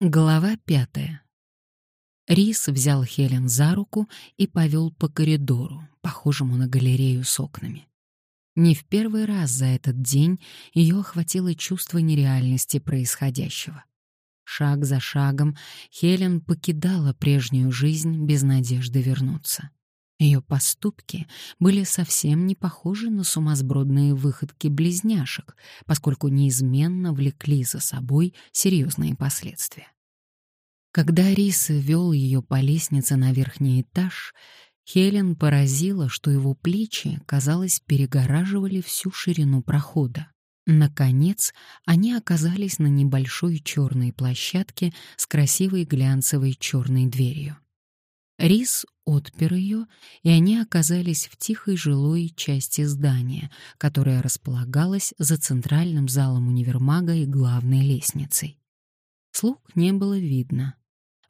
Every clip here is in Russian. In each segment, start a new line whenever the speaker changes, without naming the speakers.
Глава пятая. Рис взял Хелен за руку и повел по коридору, похожему на галерею с окнами. Не в первый раз за этот день ее охватило чувство нереальности происходящего. Шаг за шагом Хелен покидала прежнюю жизнь без надежды вернуться. Ее поступки были совсем не похожи на сумасбродные выходки близняшек, поскольку неизменно влекли за собой серьезные последствия. Когда Рис вел ее по лестнице на верхний этаж, Хелен поразила, что его плечи, казалось, перегораживали всю ширину прохода. Наконец, они оказались на небольшой черной площадке с красивой глянцевой черной дверью. Рис отпер ее, и они оказались в тихой жилой части здания, которая располагалась за центральным залом универмага и главной лестницей. Слуг не было видно.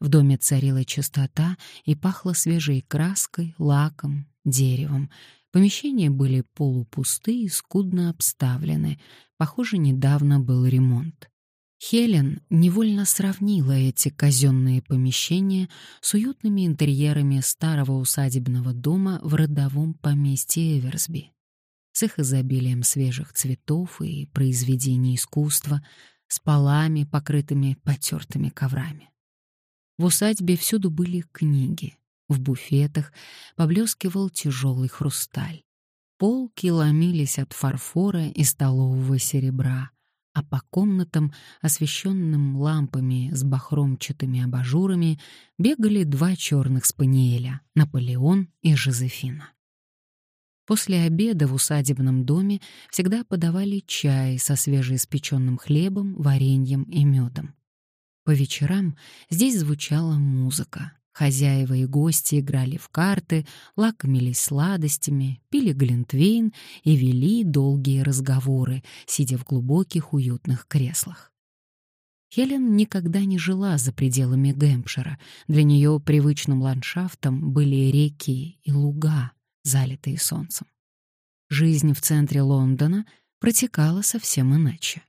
В доме царила чистота и пахло свежей краской, лаком, деревом. Помещения были полупусты и скудно обставлены. Похоже, недавно был ремонт. Хелен невольно сравнила эти казенные помещения с уютными интерьерами старого усадебного дома в родовом поместье Эверсби, с их изобилием свежих цветов и произведений искусства, с полами, покрытыми потертыми коврами. В усадьбе всюду были книги, в буфетах поблескивал тяжелый хрусталь. Полки ломились от фарфора и столового серебра — а по комнатам, освещенным лампами с бахромчатыми абажурами, бегали два черных спаниеля — Наполеон и Жозефина. После обеда в усадебном доме всегда подавали чай со свежеиспеченным хлебом, вареньем и медом. По вечерам здесь звучала музыка, Хозяева и гости играли в карты, лакомились сладостями, пили глинтвейн и вели долгие разговоры, сидя в глубоких уютных креслах. Хелен никогда не жила за пределами Гэмпшира. Для нее привычным ландшафтом были реки и луга, залитые солнцем. Жизнь в центре Лондона протекала совсем иначе.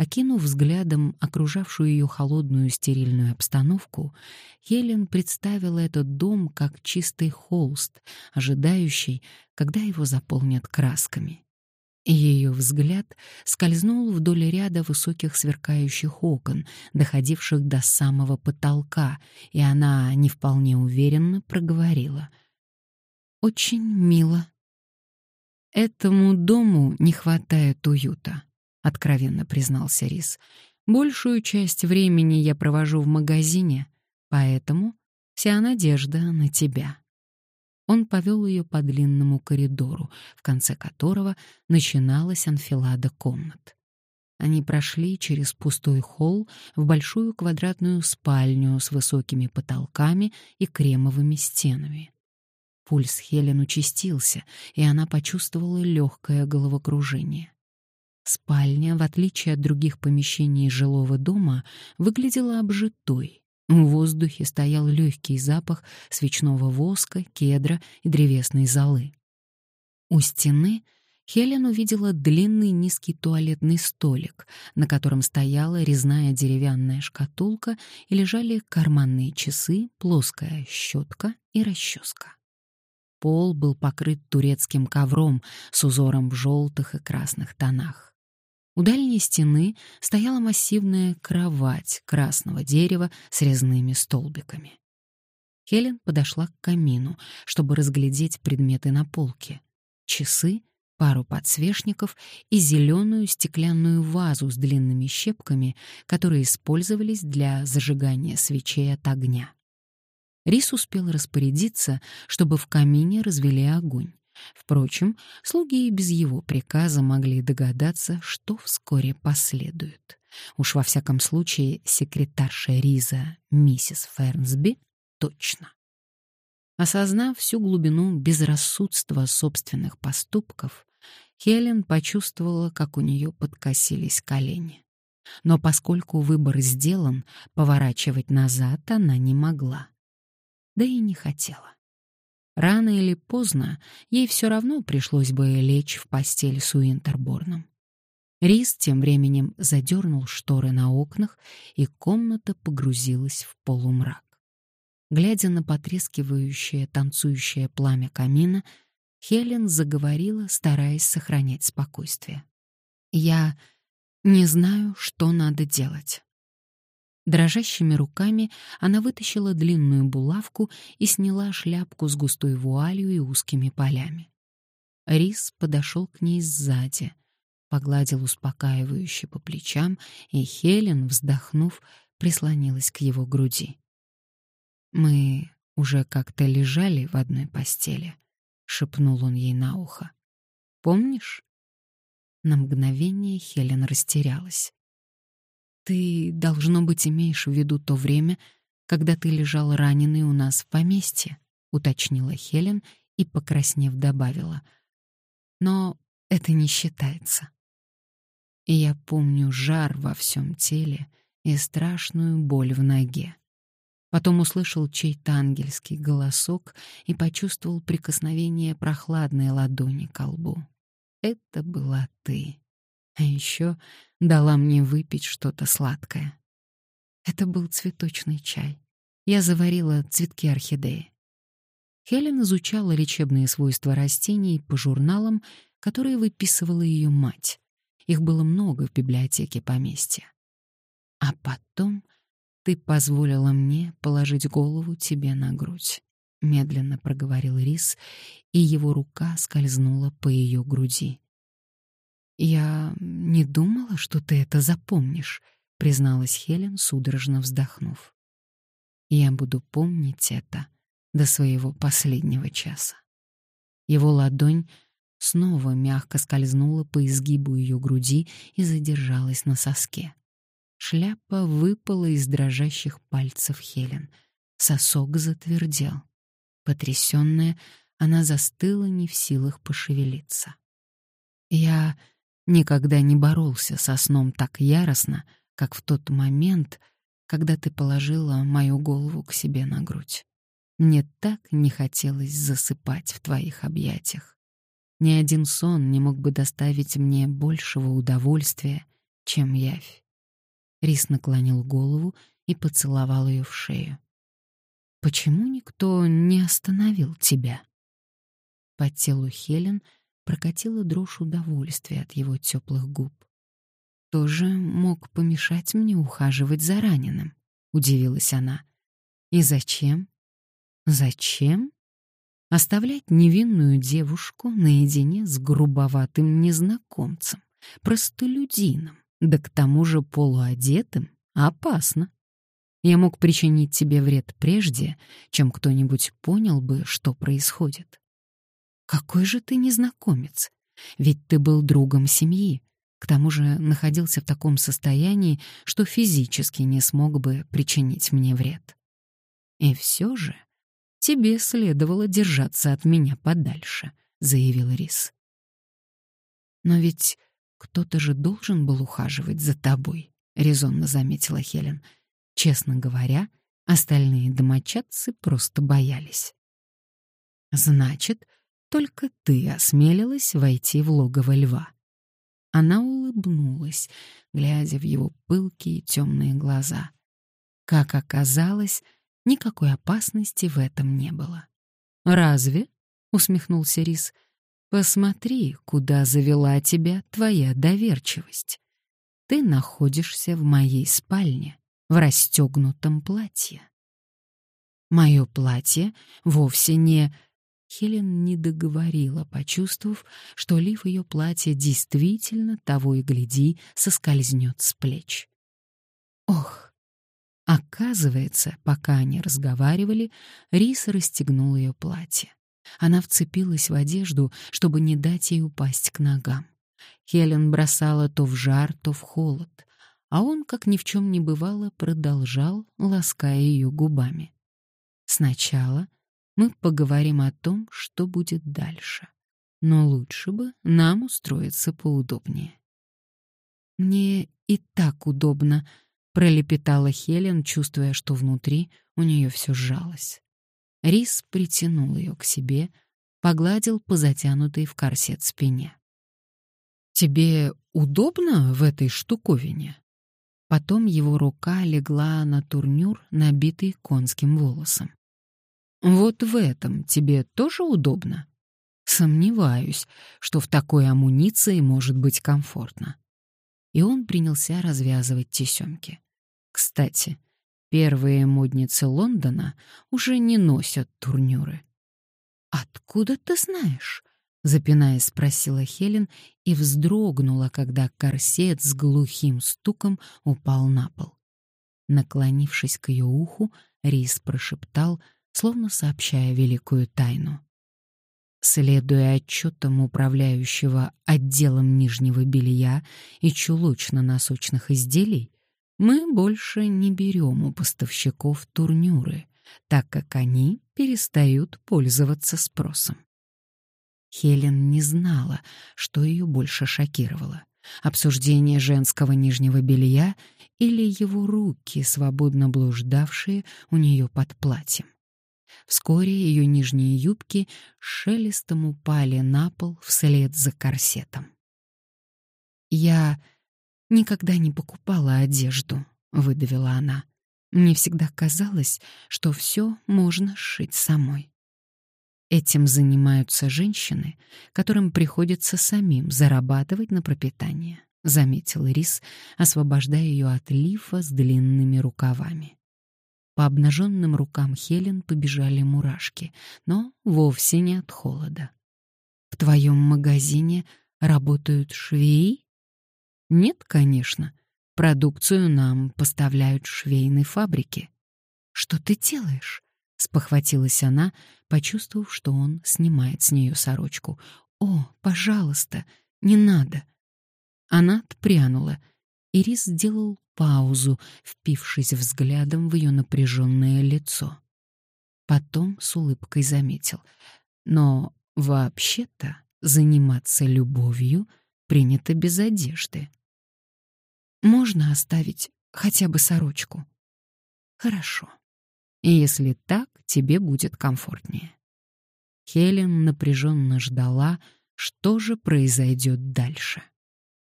Окинув взглядом окружавшую ее холодную стерильную обстановку, Хелен представила этот дом как чистый холст, ожидающий, когда его заполнят красками. Ее взгляд скользнул вдоль ряда высоких сверкающих окон, доходивших до самого потолка, и она не вполне уверенно проговорила. «Очень мило». Этому дому не хватает уюта. — откровенно признался Рис. «Большую часть времени я провожу в магазине, поэтому вся надежда на тебя». Он повел ее по длинному коридору, в конце которого начиналась анфилада комнат. Они прошли через пустой холл в большую квадратную спальню с высокими потолками и кремовыми стенами. Пульс Хелен участился, и она почувствовала легкое головокружение. Спальня, в отличие от других помещений жилого дома, выглядела обжитой. В воздухе стоял легкий запах свечного воска, кедра и древесной золы. У стены Хелен увидела длинный низкий туалетный столик, на котором стояла резная деревянная шкатулка и лежали карманные часы, плоская щетка и расческа. Пол был покрыт турецким ковром с узором в желтых и красных тонах. У дальней стены стояла массивная кровать красного дерева с резными столбиками. Хелен подошла к камину, чтобы разглядеть предметы на полке. Часы, пару подсвечников и зеленую стеклянную вазу с длинными щепками, которые использовались для зажигания свечей от огня. Рис успел распорядиться, чтобы в камине развели огонь. Впрочем, слуги и без его приказа могли догадаться, что вскоре последует. Уж во всяком случае, секретарша Риза, миссис Фернсби, точно. Осознав всю глубину безрассудства собственных поступков, Хелен почувствовала, как у нее подкосились колени. Но поскольку выбор сделан, поворачивать назад она не могла. Да и не хотела. Рано или поздно ей все равно пришлось бы лечь в постель с Уинтерборном. Рис тем временем задернул шторы на окнах, и комната погрузилась в полумрак. Глядя на потрескивающее, танцующее пламя камина, Хелен заговорила, стараясь сохранять спокойствие. «Я не знаю, что надо делать». Дрожащими руками она вытащила длинную булавку и сняла шляпку с густой вуалью и узкими полями. Рис подошел к ней сзади, погладил успокаивающе по плечам, и Хелен, вздохнув, прислонилась к его груди. «Мы уже как-то лежали в одной постели», — шепнул он ей на ухо. «Помнишь?» На мгновение Хелен растерялась. «Ты, должно быть, имеешь в виду то время, когда ты лежал раненый у нас в поместье», — уточнила Хелен и, покраснев, добавила. «Но это не считается». И я помню жар во всем теле и страшную боль в ноге. Потом услышал чей-то ангельский голосок и почувствовал прикосновение прохладной ладони к лбу. Это была ты. А еще дала мне выпить что-то сладкое. Это был цветочный чай. Я заварила цветки орхидеи. Хелен изучала лечебные свойства растений по журналам, которые выписывала ее мать. Их было много в библиотеке поместья. А потом ты позволила мне положить голову тебе на грудь, медленно проговорил Рис, и его рука скользнула по ее груди. Я не думала, что ты это запомнишь, призналась Хелен, судорожно вздохнув. Я буду помнить это до своего последнего часа. Его ладонь снова мягко скользнула по изгибу ее груди и задержалась на соске. Шляпа выпала из дрожащих пальцев Хелен. Сосок затвердел. Потрясённая, она застыла не в силах пошевелиться. Я никогда не боролся со сном так яростно, как в тот момент, когда ты положила мою голову к себе на грудь. Мне так не хотелось засыпать в твоих объятиях. Ни один сон не мог бы доставить мне большего удовольствия, чем явь. Рис наклонил голову и поцеловал ее в шею. «Почему никто не остановил тебя?» По телу Хелен прокатила дрожь удовольствия от его теплых губ. «Тоже мог помешать мне ухаживать за раненым», — удивилась она. «И зачем?» «Зачем?» Оставлять невинную девушку наедине с грубоватым незнакомцем, простолюдином, да к тому же полуодетым опасно. Я мог причинить тебе вред прежде, чем кто-нибудь понял бы, что происходит. Какой же ты незнакомец? Ведь ты был другом семьи. К тому же находился в таком состоянии, что физически не смог бы причинить мне вред. И все же тебе следовало держаться от меня подальше, заявил Рис. Но ведь «Кто-то же должен был ухаживать за тобой», — резонно заметила Хелен. Честно говоря, остальные домочадцы просто боялись. «Значит, только ты осмелилась войти в логово льва». Она улыбнулась, глядя в его пылкие темные глаза. Как оказалось, никакой опасности в этом не было. «Разве?» — усмехнулся Рис. Посмотри, куда завела тебя твоя доверчивость. Ты находишься в моей спальне, в расстегнутом платье. Мое платье вовсе не... Хелен не договорила, почувствовав, что лиф ее платья действительно того и гляди соскользнет с плеч. Ох! Оказывается, пока они разговаривали, Рис расстегнул ее платье. Она вцепилась в одежду, чтобы не дать ей упасть к ногам. Хелен бросала то в жар, то в холод, а он, как ни в чем не бывало, продолжал, лаская ее губами. «Сначала мы поговорим о том, что будет дальше, но лучше бы нам устроиться поудобнее». «Мне и так удобно», — пролепетала Хелен, чувствуя, что внутри у нее все сжалось. Рис притянул ее к себе, погладил по затянутой в корсет спине. «Тебе удобно в этой штуковине?» Потом его рука легла на турнюр, набитый конским волосом. «Вот в этом тебе тоже удобно?» «Сомневаюсь, что в такой амуниции может быть комфортно». И он принялся развязывать тесемки. Кстати, первые модницы Лондона уже не носят турнюры. «Откуда ты знаешь?» — запинаясь, спросила Хелен и вздрогнула, когда корсет с глухим стуком упал на пол. Наклонившись к ее уху, Рис прошептал, словно сообщая великую тайну. Следуя отчетам управляющего отделом нижнего белья и чулочно-носочных изделий, мы больше не берем у поставщиков турнюры, так как они перестают пользоваться спросом. Хелен не знала, что ее больше шокировало — обсуждение женского нижнего белья или его руки, свободно блуждавшие у нее под платьем. Вскоре ее нижние юбки шелестом упали на пол вслед за корсетом. «Я никогда не покупала одежду», — выдавила она. «Мне всегда казалось, что все можно сшить самой». Этим занимаются женщины, которым приходится самим зарабатывать на пропитание, заметил Рис, освобождая ее от лифа с длинными рукавами. По обнаженным рукам Хелен побежали мурашки, но вовсе не от холода. В твоем магазине работают швеи? Нет, конечно. Продукцию нам поставляют швейные фабрики. Что ты делаешь? спохватилась она, почувствовав, что он снимает с нее сорочку. О, пожалуйста, не надо. Она отпрянула. Ирис сделал паузу, впившись взглядом в ее напряженное лицо. Потом с улыбкой заметил. Но вообще-то заниматься любовью принято без одежды. Можно оставить хотя бы сорочку? Хорошо. Если так, тебе будет комфортнее. Хелен напряженно ждала, что же произойдет дальше.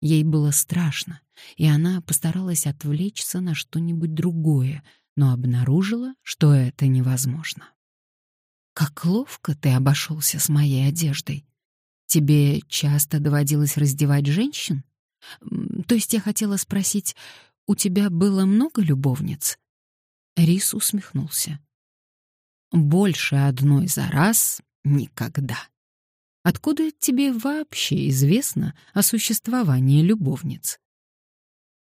Ей было страшно, и она постаралась отвлечься на что-нибудь другое, но обнаружила, что это невозможно. «Как ловко ты обошелся с моей одеждой. Тебе часто доводилось раздевать женщин? То есть я хотела спросить, у тебя было много любовниц?» Рис усмехнулся. «Больше одной за раз никогда». Откуда тебе вообще известно о существовании любовниц?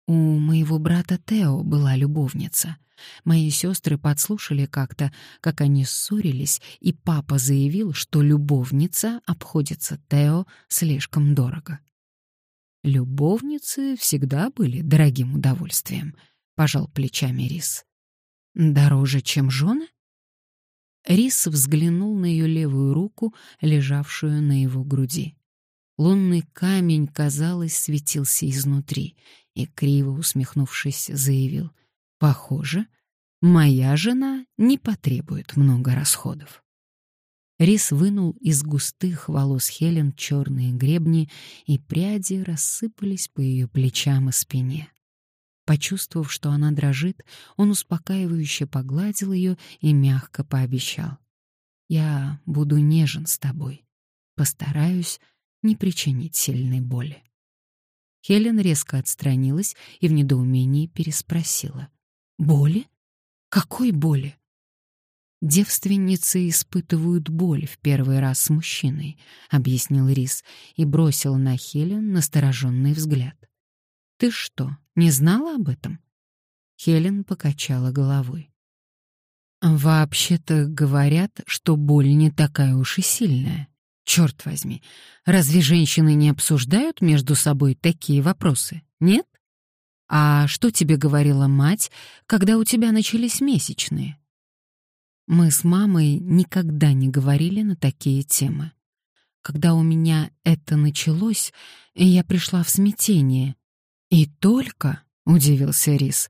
У моего брата Тео была любовница. Мои сестры подслушали как-то, как они ссорились, и папа заявил, что любовница обходится Тео слишком дорого. Любовницы всегда были дорогим удовольствием, пожал плечами Рис. Дороже, чем жены? Рис взглянул на ее левую руку, лежавшую на его груди. Лунный камень, казалось, светился изнутри, и, криво усмехнувшись, заявил, «Похоже, моя жена не потребует много расходов». Рис вынул из густых волос Хелен черные гребни, и пряди рассыпались по ее плечам и спине. Почувствовав, что она дрожит, он успокаивающе погладил ее и мягко пообещал. «Я буду нежен с тобой. Постараюсь не причинить сильной боли». Хелен резко отстранилась и в недоумении переспросила. «Боли? Какой боли?» «Девственницы испытывают боль в первый раз с мужчиной», — объяснил Рис и бросил на Хелен настороженный взгляд. «Ты что, не знала об этом?» Хелен покачала головой. «Вообще-то говорят, что боль не такая уж и сильная. Черт возьми, разве женщины не обсуждают между собой такие вопросы, нет? А что тебе говорила мать, когда у тебя начались месячные?» Мы с мамой никогда не говорили на такие темы. Когда у меня это началось, я пришла в смятение «И только?» — удивился Рис.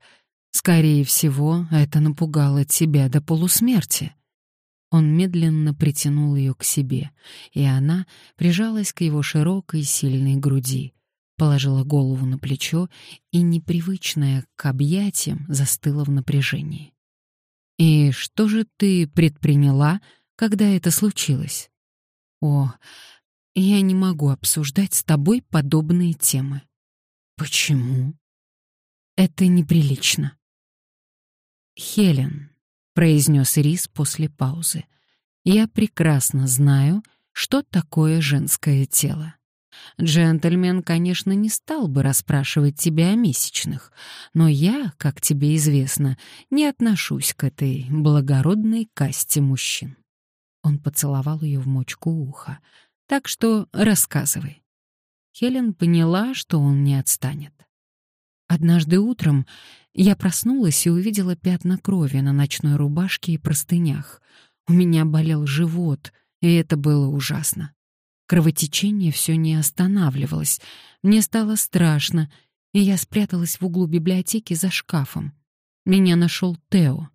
«Скорее всего, это напугало тебя до полусмерти». Он медленно притянул ее к себе, и она прижалась к его широкой сильной груди. положила голову на плечо и, непривычная к объятиям, застыла в напряжении. «И что же ты предприняла, когда это случилось?» «О, я не могу обсуждать с тобой подобные темы». «Почему?» «Это неприлично». «Хелен», — произнес Рис после паузы, — «я прекрасно знаю, что такое женское тело. Джентльмен, конечно, не стал бы расспрашивать тебя о месячных, но я, как тебе известно, не отношусь к этой благородной касте мужчин. Он поцеловал ее в мочку уха. Так что рассказывай. Хелен поняла, что он не отстанет. Однажды утром я проснулась и увидела пятна крови на ночной рубашке и простынях. У меня болел живот, и это было ужасно. Кровотечение все не останавливалось. Мне стало страшно, и я спряталась в углу библиотеки за шкафом. Меня нашел Тео.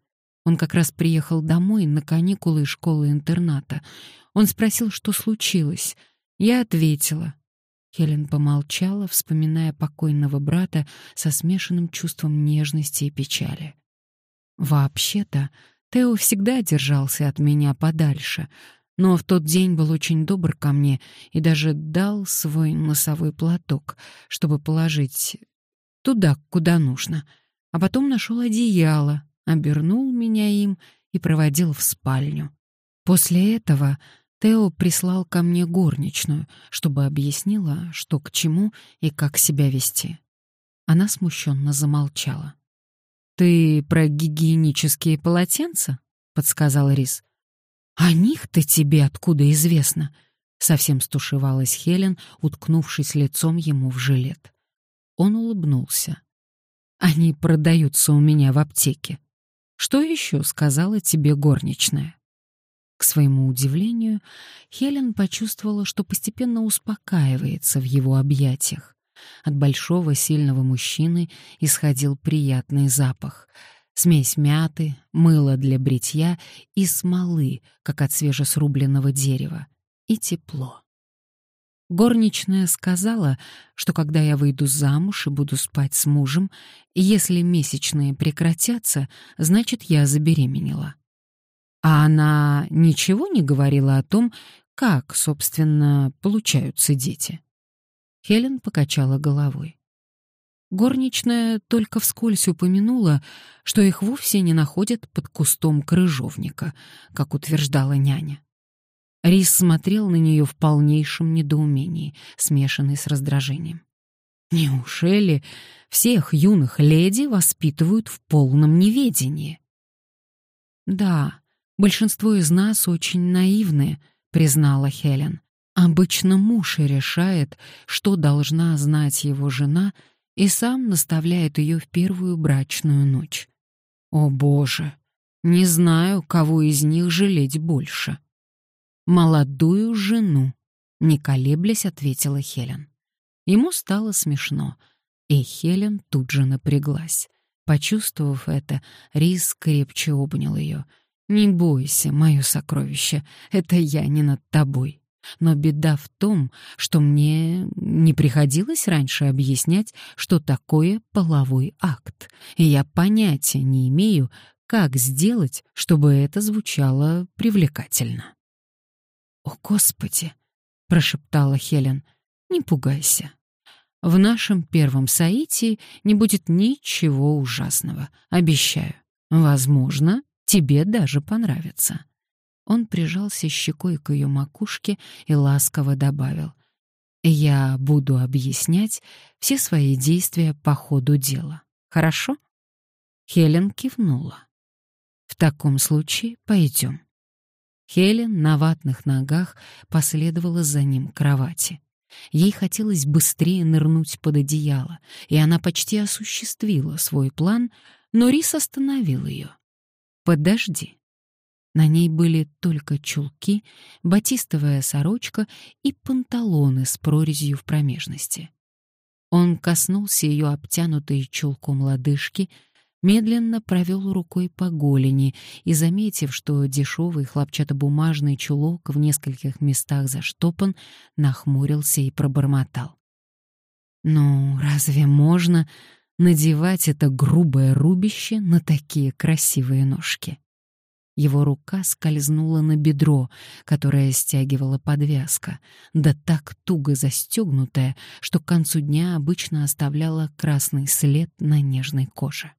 Он как раз приехал домой на каникулы школы-интерната. Он спросил, что случилось. Я ответила. Хелен помолчала, вспоминая покойного брата со смешанным чувством нежности и печали. «Вообще-то, Тео всегда держался от меня подальше, но в тот день был очень добр ко мне и даже дал свой носовой платок, чтобы положить туда, куда нужно, а потом нашел одеяло, обернул меня им и проводил в спальню. После этого Тео прислал ко мне горничную, чтобы объяснила, что к чему и как себя вести. Она смущенно замолчала. «Ты про гигиенические полотенца?» — подсказал Рис. «О них-то тебе откуда известно?» — совсем стушевалась Хелен, уткнувшись лицом ему в жилет. Он улыбнулся. «Они продаются у меня в аптеке. Что еще сказала тебе горничная?» К своему удивлению, Хелен почувствовала, что постепенно успокаивается в его объятиях. От большого сильного мужчины исходил приятный запах — смесь мяты, мыла для бритья и смолы, как от свежесрубленного дерева, и тепло. Горничная сказала, что когда я выйду замуж и буду спать с мужем, если месячные прекратятся, значит, я забеременела. А она ничего не говорила о том, как, собственно, получаются дети. Хелен покачала головой. Горничная только вскользь упомянула, что их вовсе не находят под кустом крыжовника, как утверждала няня. Рис смотрел на нее в полнейшем недоумении, смешанный с раздражением. Неужели всех юных леди воспитывают в полном неведении? Да, большинство из нас очень наивны, признала Хелен. Обычно муж и решает, что должна знать его жена — и сам наставляет ее в первую брачную ночь. О боже, не знаю, кого из них жалеть больше. Молодую жену, не колеблясь, ответила Хелен. Ему стало смешно, и Хелен тут же напряглась. Почувствовав это, Рис крепче обнял ее. «Не бойся, мое сокровище, это я не над тобой». Но беда в том, что мне не приходилось раньше объяснять, что такое половой акт, и я понятия не имею, как сделать, чтобы это звучало привлекательно. «О, Господи!» — прошептала Хелен. «Не пугайся. В нашем первом соитии не будет ничего ужасного, обещаю. Возможно, тебе даже понравится». Он прижался щекой к ее макушке и ласково добавил. «Я буду объяснять все свои действия по ходу дела. Хорошо?» Хелен кивнула. «В таком случае пойдем». Хелен на ватных ногах последовала за ним к кровати. Ей хотелось быстрее нырнуть под одеяло, и она почти осуществила свой план, но Рис остановил ее. «Подожди, на ней были только чулки, батистовая сорочка и панталоны с прорезью в промежности. Он коснулся ее обтянутой чулком лодыжки, медленно провел рукой по голени и, заметив, что дешевый хлопчатобумажный чулок в нескольких местах заштопан, нахмурился и пробормотал. Ну, разве можно надевать это грубое рубище на такие красивые ножки? Его рука скользнула на бедро, которое стягивала подвязка, да так туго застегнутая, что к концу дня обычно оставляла красный след на нежной коже.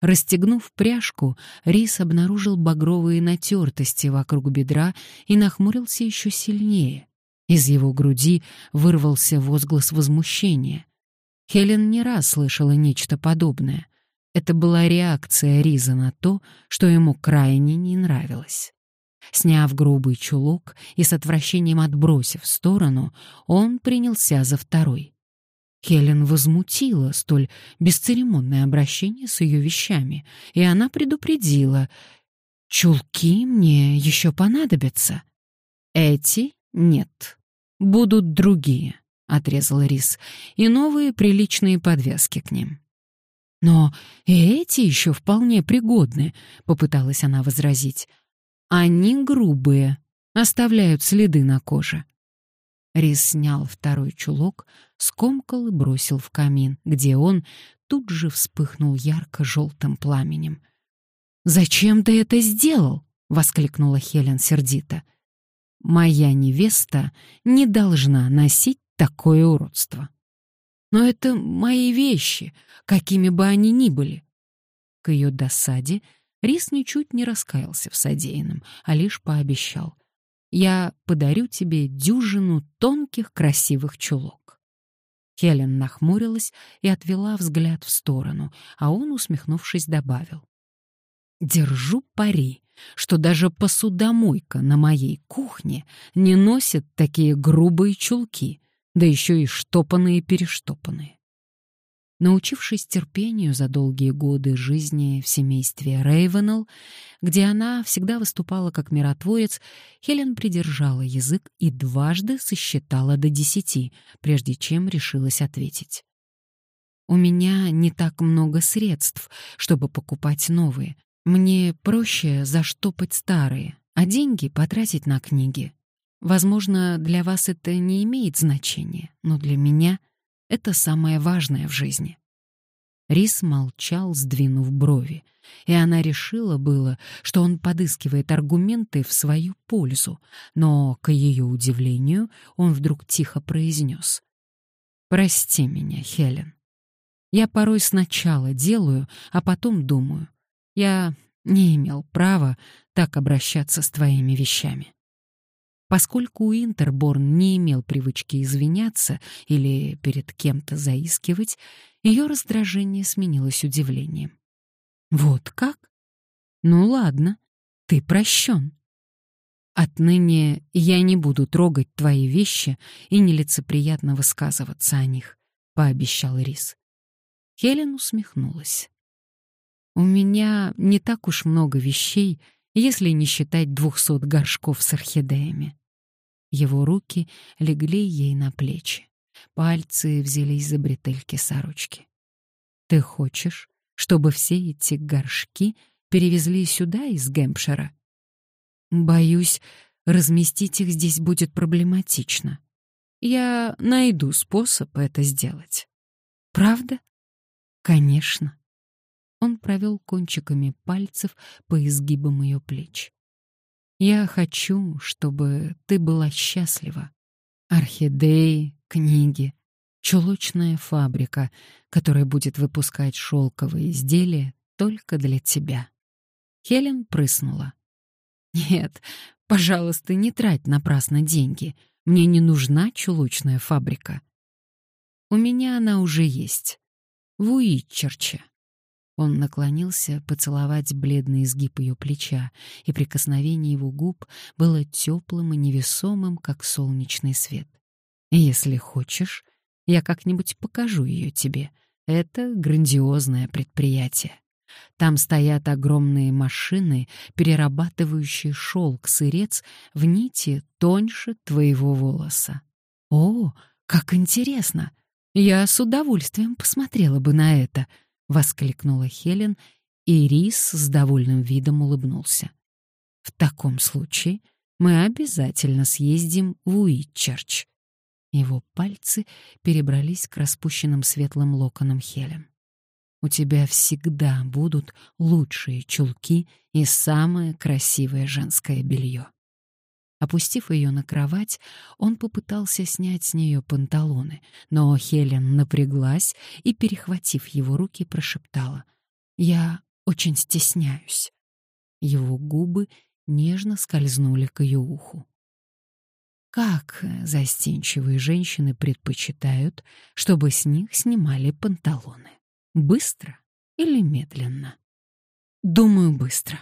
Расстегнув пряжку, Рис обнаружил багровые натертости вокруг бедра и нахмурился еще сильнее. Из его груди вырвался возглас возмущения. Хелен не раз слышала нечто подобное — это была реакция Риза на то, что ему крайне не нравилось. Сняв грубый чулок и с отвращением отбросив в сторону, он принялся за второй. Хелен возмутила столь бесцеремонное обращение с ее вещами, и она предупредила «Чулки мне еще понадобятся». «Эти нет, будут другие», — отрезал Рис, «и новые приличные подвески к ним». «Но и эти еще вполне пригодны», — попыталась она возразить. «Они грубые, оставляют следы на коже». Рис снял второй чулок, скомкал и бросил в камин, где он тут же вспыхнул ярко-желтым пламенем. «Зачем ты это сделал?» — воскликнула Хелен сердито. «Моя невеста не должна носить такое уродство». Но это мои вещи, какими бы они ни были. К ее досаде Рис ничуть не раскаялся в содеянном, а лишь пообещал. «Я подарю тебе дюжину тонких красивых чулок». Хелен нахмурилась и отвела взгляд в сторону, а он, усмехнувшись, добавил. «Держу пари, что даже посудомойка на моей кухне не носит такие грубые чулки, да еще и штопанные-перештопанные. Научившись терпению за долгие годы жизни в семействе Рейвенелл, где она всегда выступала как миротворец, Хелен придержала язык и дважды сосчитала до десяти, прежде чем решилась ответить. «У меня не так много средств, чтобы покупать новые. Мне проще заштопать старые, а деньги потратить на книги. Возможно, для вас это не имеет значения, но для меня это самое важное в жизни. Рис молчал, сдвинув брови, и она решила было, что он подыскивает аргументы в свою пользу, но, к ее удивлению, он вдруг тихо произнес. «Прости меня, Хелен. Я порой сначала делаю, а потом думаю. Я не имел права так обращаться с твоими вещами». Поскольку Интерборн не имел привычки извиняться или перед кем-то заискивать, ее раздражение сменилось удивлением. «Вот как? Ну ладно, ты прощен. Отныне я не буду трогать твои вещи и нелицеприятно высказываться о них», — пообещал Рис. Хелен усмехнулась. «У меня не так уж много вещей, если не считать двухсот горшков с орхидеями. Его руки легли ей на плечи. Пальцы взялись за бретельки сорочки. «Ты хочешь, чтобы все эти горшки перевезли сюда из Гэмпшира?» «Боюсь, разместить их здесь будет проблематично. Я найду способ это сделать». «Правда?» «Конечно». Он провел кончиками пальцев по изгибам ее плеч. Я хочу, чтобы ты была счастлива. Орхидеи, книги, чулочная фабрика, которая будет выпускать шелковые изделия только для тебя. Хелен прыснула. Нет, пожалуйста, не трать напрасно деньги. Мне не нужна чулочная фабрика. У меня она уже есть. В Уитчерче. Он наклонился поцеловать бледный изгиб ее плеча, и прикосновение его губ было теплым и невесомым, как солнечный свет. «Если хочешь, я как-нибудь покажу ее тебе. Это грандиозное предприятие. Там стоят огромные машины, перерабатывающие шелк-сырец в нити тоньше твоего волоса. О, как интересно! Я с удовольствием посмотрела бы на это», — воскликнула Хелен, и Рис с довольным видом улыбнулся. «В таком случае мы обязательно съездим в Уитчерч. Его пальцы перебрались к распущенным светлым локонам Хелен. «У тебя всегда будут лучшие чулки и самое красивое женское белье». Опустив ее на кровать, он попытался снять с нее панталоны, но Хелен напряглась и, перехватив его руки, прошептала. «Я очень стесняюсь». Его губы нежно скользнули к ее уху. Как застенчивые женщины предпочитают, чтобы с них снимали панталоны? Быстро или медленно? Думаю, быстро.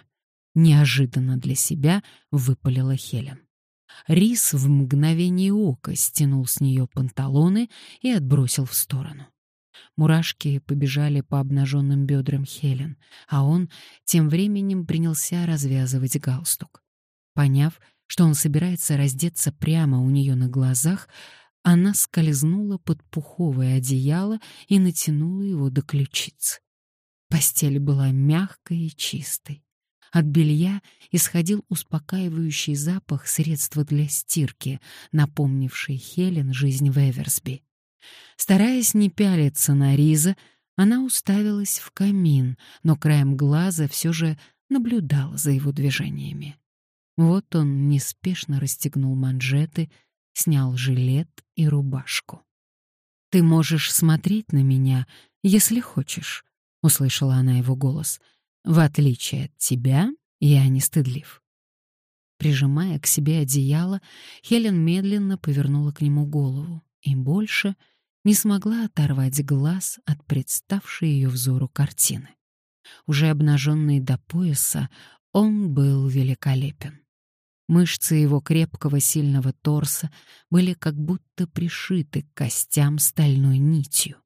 Неожиданно для себя выпалила Хелен. Рис в мгновение ока стянул с нее панталоны и отбросил в сторону. Мурашки побежали по обнаженным бедрам Хелен, а он тем временем принялся развязывать галстук. Поняв, что он собирается раздеться прямо у нее на глазах, она скользнула под пуховое одеяло и натянула его до ключиц. Постель была мягкой и чистой. От белья исходил успокаивающий запах средства для стирки, напомнивший Хелен жизнь в Эверсби. Стараясь не пялиться на Риза, она уставилась в камин, но краем глаза все же наблюдала за его движениями. Вот он неспешно расстегнул манжеты, снял жилет и рубашку. «Ты можешь смотреть на меня, если хочешь», — услышала она его голос — в отличие от тебя, я не стыдлив. Прижимая к себе одеяло, Хелен медленно повернула к нему голову и больше не смогла оторвать глаз от представшей ее взору картины. Уже обнаженный до пояса, он был великолепен. Мышцы его крепкого сильного торса были как будто пришиты к костям стальной нитью.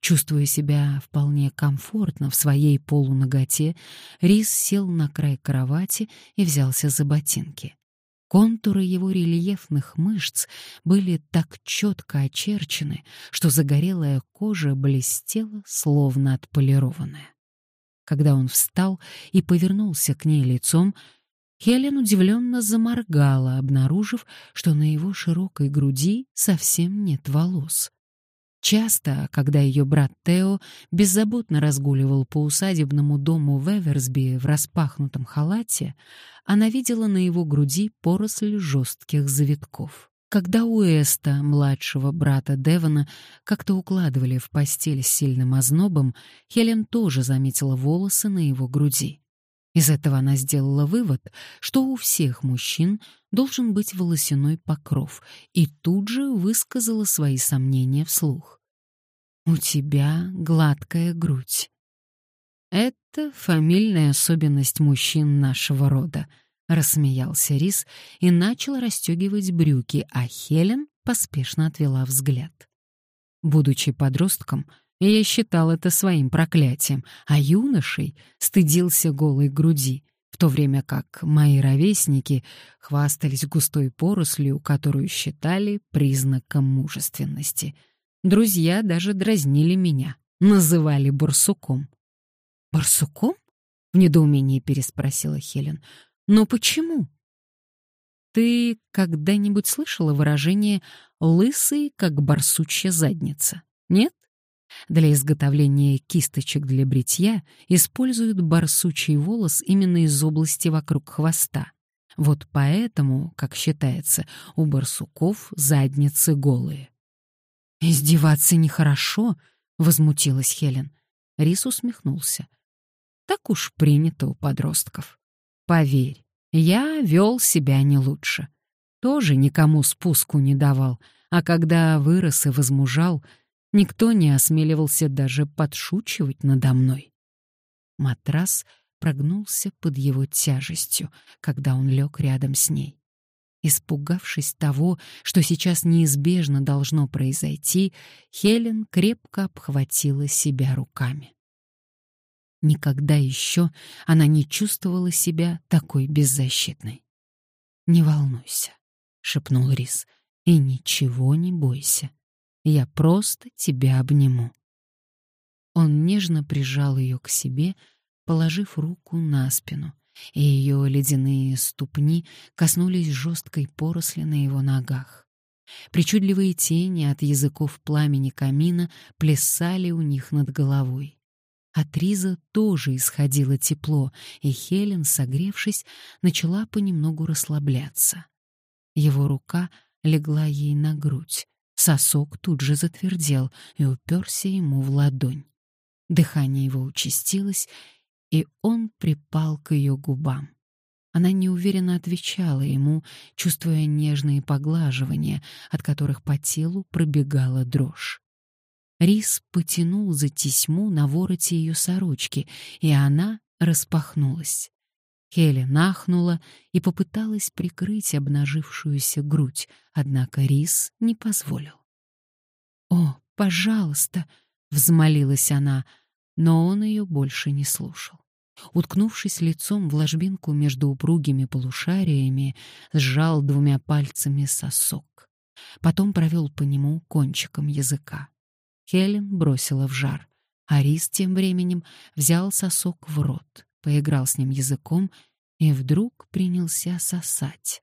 Чувствуя себя вполне комфортно в своей полуноготе, Рис сел на край кровати и взялся за ботинки. Контуры его рельефных мышц были так четко очерчены, что загорелая кожа блестела, словно отполированная. Когда он встал и повернулся к ней лицом, Хелен удивленно заморгала, обнаружив, что на его широкой груди совсем нет волос. Часто, когда ее брат Тео беззаботно разгуливал по усадебному дому в Эверсби в распахнутом халате, она видела на его груди поросль жестких завитков. Когда Уэста, младшего брата Девона, как-то укладывали в постель с сильным ознобом, Хелен тоже заметила волосы на его груди. Из этого она сделала вывод, что у всех мужчин должен быть волосяной покров, и тут же высказала свои сомнения вслух. «У тебя гладкая грудь». «Это фамильная особенность мужчин нашего рода», — рассмеялся Рис и начал расстегивать брюки, а Хелен поспешно отвела взгляд. Будучи подростком, я считал это своим проклятием, а юношей стыдился голой груди, в то время как мои ровесники хвастались густой порослью, которую считали признаком мужественности. Друзья даже дразнили меня, называли барсуком. «Барсуком?» — в недоумении переспросила Хелен. «Но почему?» «Ты когда-нибудь слышала выражение «лысый, как барсучья задница»? Нет? Для изготовления кисточек для бритья используют барсучий волос именно из области вокруг хвоста. Вот поэтому, как считается, у барсуков задницы голые. «Издеваться нехорошо», — возмутилась Хелен. Рис усмехнулся. «Так уж принято у подростков. Поверь, я вел себя не лучше. Тоже никому спуску не давал, а когда вырос и возмужал — Никто не осмеливался даже подшучивать надо мной. Матрас прогнулся под его тяжестью, когда он лег рядом с ней. Испугавшись того, что сейчас неизбежно должно произойти, Хелен крепко обхватила себя руками. Никогда еще она не чувствовала себя такой беззащитной. «Не волнуйся», — шепнул Рис, — «и ничего не бойся. Я просто тебя обниму». Он нежно прижал ее к себе, положив руку на спину, и ее ледяные ступни коснулись жесткой поросли на его ногах. Причудливые тени от языков пламени камина плясали у них над головой. От Риза тоже исходило тепло, и Хелен, согревшись, начала понемногу расслабляться. Его рука легла ей на грудь. Сосок тут же затвердел и уперся ему в ладонь. Дыхание его участилось, и он припал к ее губам. Она неуверенно отвечала ему, чувствуя нежные поглаживания, от которых по телу пробегала дрожь. Рис потянул за тесьму на вороте ее сорочки, и она распахнулась. Хелен нахнула и попыталась прикрыть обнажившуюся грудь, однако Рис не позволил. «О, пожалуйста!» — взмолилась она, но он ее больше не слушал. Уткнувшись лицом в ложбинку между упругими полушариями, сжал двумя пальцами сосок. Потом провел по нему кончиком языка. Хелен бросила в жар, а Рис тем временем взял сосок в рот, поиграл с ним языком и вдруг принялся сосать.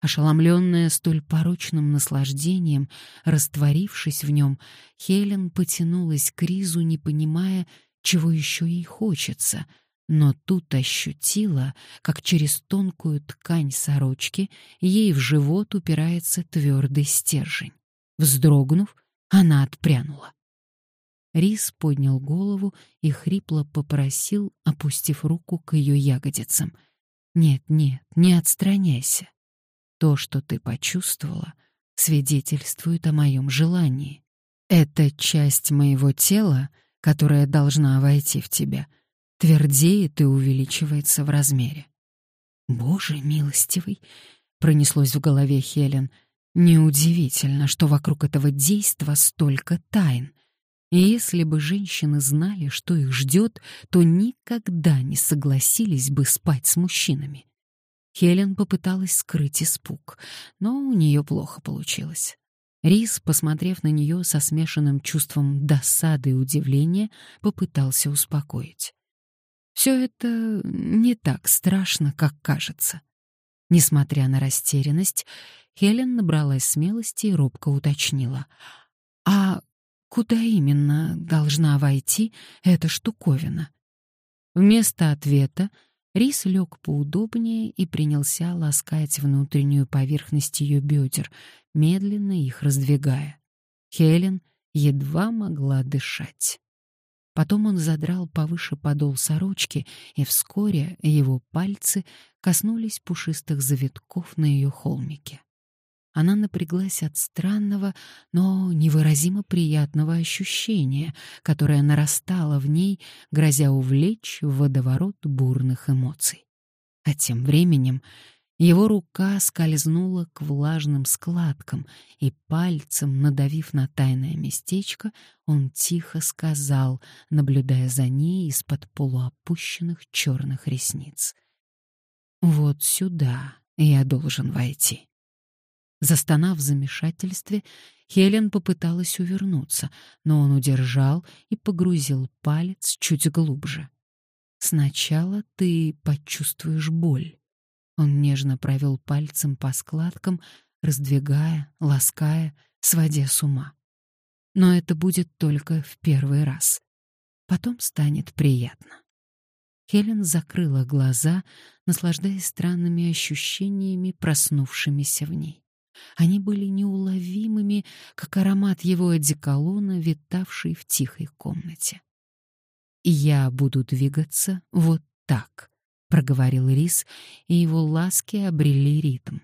Ошеломленная столь порочным наслаждением, растворившись в нем, Хелен потянулась к Ризу, не понимая, чего еще ей хочется, но тут ощутила, как через тонкую ткань сорочки ей в живот упирается твердый стержень. Вздрогнув, она отпрянула. Рис поднял голову и хрипло попросил, опустив руку к ее ягодицам. «Нет, нет, не отстраняйся. То, что ты почувствовала, свидетельствует о моем желании. Это часть моего тела, которая должна войти в тебя, твердеет и увеличивается в размере». «Боже милостивый!» — пронеслось в голове Хелен. «Неудивительно, что вокруг этого действа столько тайн». И если бы женщины знали, что их ждет, то никогда не согласились бы спать с мужчинами. Хелен попыталась скрыть испуг, но у нее плохо получилось. Рис, посмотрев на нее со смешанным чувством досады и удивления, попытался успокоить. Все это не так страшно, как кажется. Несмотря на растерянность, Хелен набралась смелости и робко уточнила. «А Куда именно должна войти эта штуковина? Вместо ответа Рис лег поудобнее и принялся ласкать внутреннюю поверхность ее бедер, медленно их раздвигая. Хелен едва могла дышать. Потом он задрал повыше подол сорочки, и вскоре его пальцы коснулись пушистых завитков на ее холмике. Она напряглась от странного, но невыразимо приятного ощущения, которое нарастало в ней, грозя увлечь в водоворот бурных эмоций. А тем временем его рука скользнула к влажным складкам, и пальцем, надавив на тайное местечко, он тихо сказал, наблюдая за ней из-под полуопущенных черных ресниц. «Вот сюда я должен войти». Застонав в замешательстве, Хелен попыталась увернуться, но он удержал и погрузил палец чуть глубже. «Сначала ты почувствуешь боль». Он нежно провел пальцем по складкам, раздвигая, лаская, сводя с ума. Но это будет только в первый раз. Потом станет приятно. Хелен закрыла глаза, наслаждаясь странными ощущениями, проснувшимися в ней. Они были неуловимыми, как аромат его одеколона, витавший в тихой комнате. «Я буду двигаться вот так», — проговорил Рис, и его ласки обрели ритм.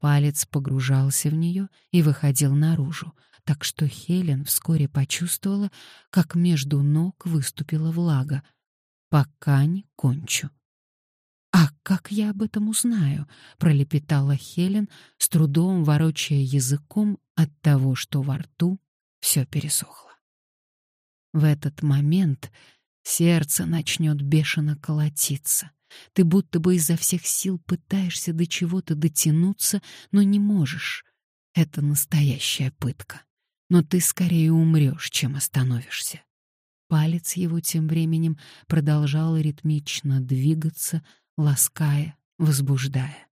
Палец погружался в нее и выходил наружу, так что Хелен вскоре почувствовала, как между ног выступила влага. «Пока не кончу». «А как я об этом узнаю?» — пролепетала Хелен, с трудом ворочая языком от того, что во рту все пересохло. В этот момент сердце начнет бешено колотиться. Ты будто бы изо всех сил пытаешься до чего-то дотянуться, но не можешь. Это настоящая пытка. Но ты скорее умрешь, чем остановишься. Палец его тем временем продолжал ритмично двигаться, лаская, возбуждая.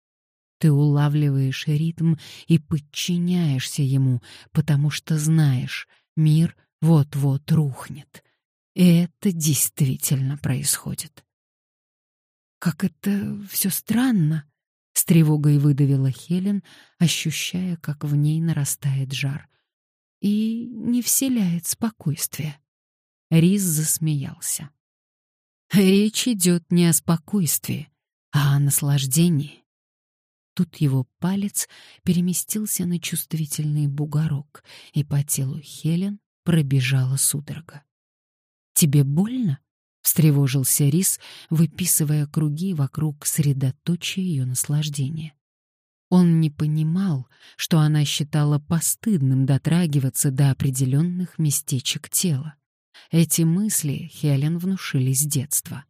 Ты улавливаешь ритм и подчиняешься ему, потому что знаешь, мир вот-вот рухнет. И это действительно происходит. Как это все странно, с тревогой выдавила Хелен, ощущая, как в ней нарастает жар. И не вселяет спокойствия. Рис засмеялся. Речь идет не о спокойствии, а о наслаждении. Тут его палец переместился на чувствительный бугорок, и по телу Хелен пробежала судорога. «Тебе больно?» — встревожился Рис, выписывая круги вокруг средоточия ее наслаждения. Он не понимал, что она считала постыдным дотрагиваться до определенных местечек тела. Эти мысли Хелен внушили с детства.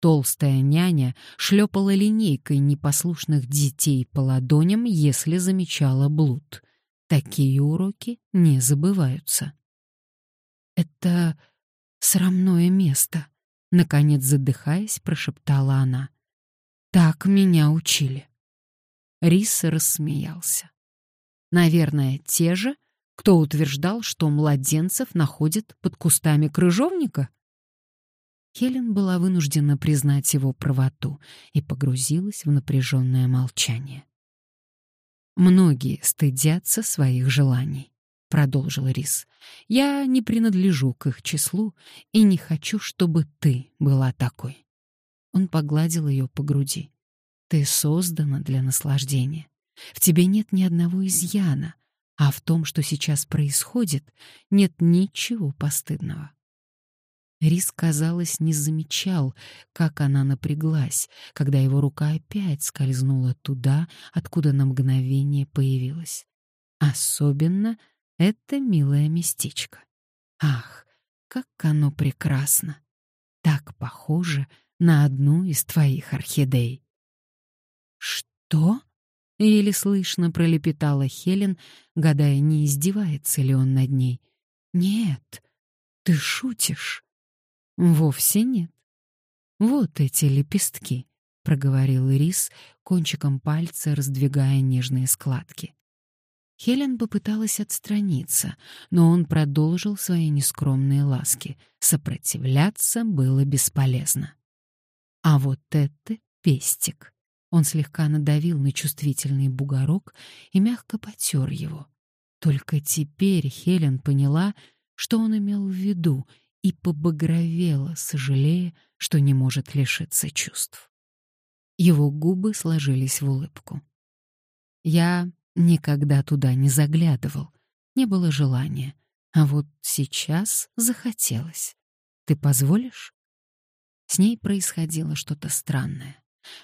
Толстая няня шлепала линейкой непослушных детей по ладоням, если замечала блуд. Такие уроки не забываются. «Это срамное место», — наконец задыхаясь, прошептала она. «Так меня учили». Рис рассмеялся. «Наверное, те же, кто утверждал, что младенцев находят под кустами крыжовника? Хелен была вынуждена признать его правоту и погрузилась в напряженное молчание. «Многие стыдятся своих желаний», — продолжил Рис. «Я не принадлежу к их числу и не хочу, чтобы ты была такой». Он погладил ее по груди. «Ты создана для наслаждения. В тебе нет ни одного изъяна, а в том, что сейчас происходит, нет ничего постыдного. Рис, казалось, не замечал, как она напряглась, когда его рука опять скользнула туда, откуда на мгновение появилась. Особенно это милое местечко. Ах, как оно прекрасно! Так похоже на одну из твоих орхидей. «Что?» Еле слышно пролепетала Хелен, гадая, не издевается ли он над ней. «Нет, ты шутишь». «Вовсе нет. Вот эти лепестки», — проговорил Ирис, кончиком пальца раздвигая нежные складки. Хелен попыталась отстраниться, но он продолжил свои нескромные ласки. Сопротивляться было бесполезно. А вот это пестик. Он слегка надавил на чувствительный бугорок и мягко потер его. Только теперь Хелен поняла, что он имел в виду, и побагровела, сожалея, что не может лишиться чувств. Его губы сложились в улыбку. Я никогда туда не заглядывал, не было желания, а вот сейчас захотелось. Ты позволишь? С ней происходило что-то странное.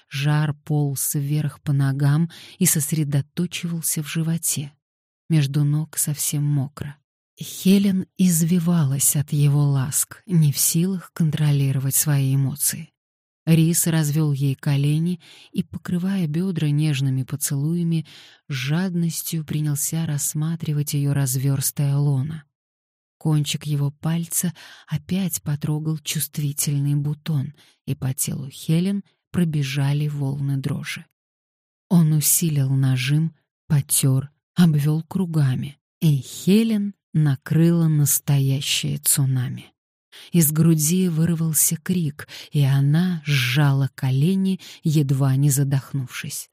Жар полз вверх по ногам и сосредоточивался в животе. Между ног совсем мокро. Хелен извивалась от его ласк, не в силах контролировать свои эмоции. Рис развел ей колени и, покрывая бедра нежными поцелуями, жадностью принялся рассматривать ее разверстое лоно. Кончик его пальца опять потрогал чувствительный бутон, и по телу Хелен пробежали волны дрожи. Он усилил нажим, потер, обвел кругами, и Хелен накрыла настоящее цунами. Из груди вырвался крик, и она сжала колени, едва не задохнувшись.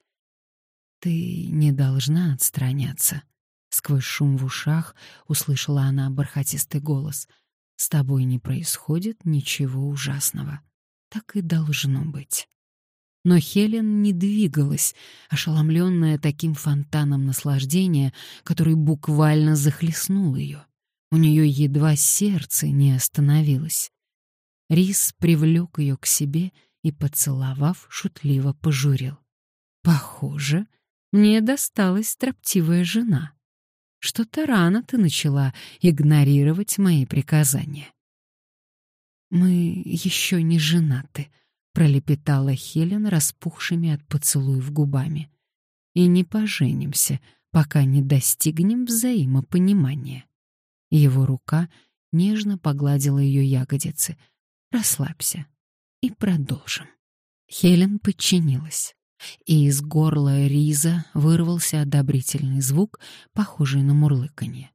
«Ты не должна отстраняться», — сквозь шум в ушах услышала она бархатистый голос. «С тобой не происходит ничего ужасного. Так и должно быть». Но Хелен не двигалась, ошеломленная таким фонтаном наслаждения, который буквально захлестнул ее. У нее едва сердце не остановилось. Рис привлек ее к себе и, поцеловав, шутливо пожурил. «Похоже, мне досталась строптивая жена. Что-то рано ты начала игнорировать мои приказания». «Мы еще не женаты», пролепетала Хелен распухшими от поцелуев губами. И не поженимся, пока не достигнем взаимопонимания. Его рука нежно погладила ее ягодицы. Расслабься и продолжим. Хелен подчинилась. И из горла Риза вырвался одобрительный звук, похожий на мурлыканье.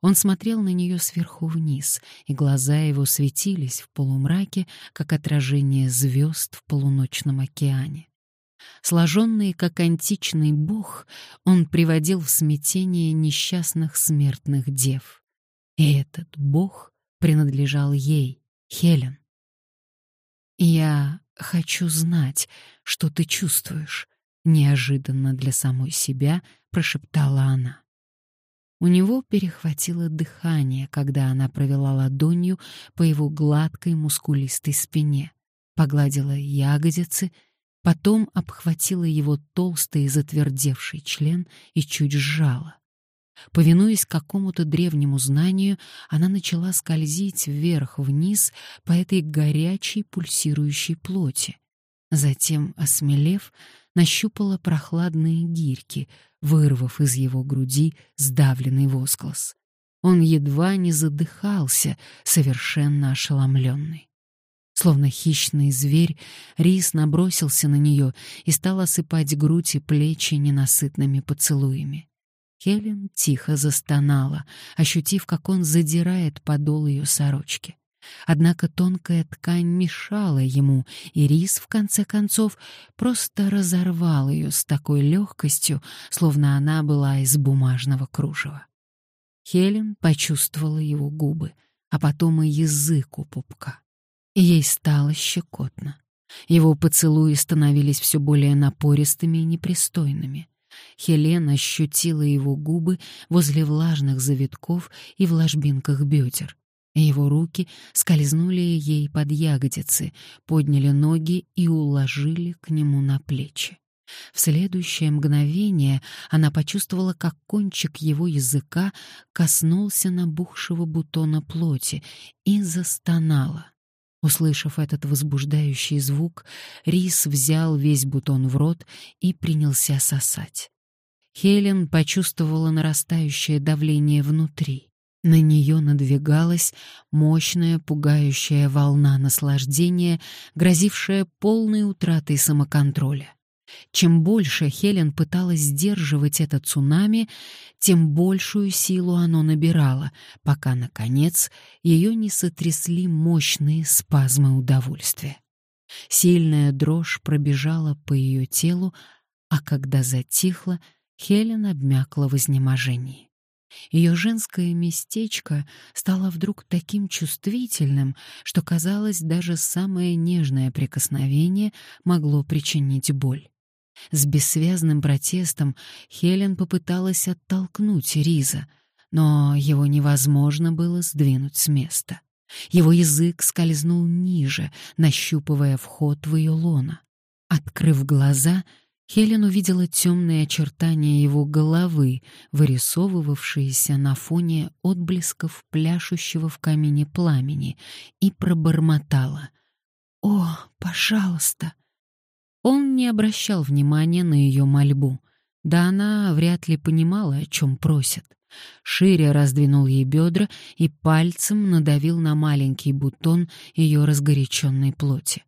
Он смотрел на нее сверху вниз, и глаза его светились в полумраке, как отражение звезд в полуночном океане. Сложенный, как античный бог, он приводил в смятение несчастных смертных дев. И этот бог принадлежал ей, Хелен. «Я хочу знать, что ты чувствуешь», — неожиданно для самой себя прошептала она. У него перехватило дыхание, когда она провела ладонью по его гладкой мускулистой спине, погладила ягодицы, потом обхватила его толстый затвердевший член и чуть сжала. Повинуясь какому-то древнему знанию, она начала скользить вверх-вниз по этой горячей пульсирующей плоти. Затем, осмелев, нащупала прохладные гирьки, вырвав из его груди сдавленный возглас. Он едва не задыхался, совершенно ошеломленный. Словно хищный зверь, Рис набросился на нее и стал осыпать грудь и плечи ненасытными поцелуями. Хелен тихо застонала, ощутив, как он задирает подол ее сорочки. Однако тонкая ткань мешала ему, и Рис, в конце концов, просто разорвал ее с такой легкостью, словно она была из бумажного кружева. Хелен почувствовала его губы, а потом и язык у пупка. И ей стало щекотно. Его поцелуи становились все более напористыми и непристойными. Хелен ощутила его губы возле влажных завитков и в ложбинках бедер. Его руки скользнули ей под ягодицы, подняли ноги и уложили к нему на плечи. В следующее мгновение она почувствовала, как кончик его языка коснулся набухшего бутона плоти и застонала. Услышав этот возбуждающий звук, Рис взял весь бутон в рот и принялся сосать. Хелен почувствовала нарастающее давление внутри. На нее надвигалась мощная, пугающая волна наслаждения, грозившая полной утратой самоконтроля. Чем больше Хелен пыталась сдерживать это цунами, тем большую силу оно набирало, пока, наконец, ее не сотрясли мощные спазмы удовольствия. Сильная дрожь пробежала по ее телу, а когда затихла, Хелен обмякла в изнеможении. Ее женское местечко стало вдруг таким чувствительным, что, казалось, даже самое нежное прикосновение могло причинить боль. С бессвязным протестом Хелен попыталась оттолкнуть Риза, но его невозможно было сдвинуть с места. Его язык скользнул ниже, нащупывая вход в ее лоно. Открыв глаза, Хелен увидела темные очертания его головы, вырисовывавшиеся на фоне отблесков пляшущего в камине пламени, и пробормотала. «О, пожалуйста!» Он не обращал внимания на ее мольбу. Да она вряд ли понимала, о чем просит. Шире раздвинул ей бедра и пальцем надавил на маленький бутон ее разгоряченной плоти.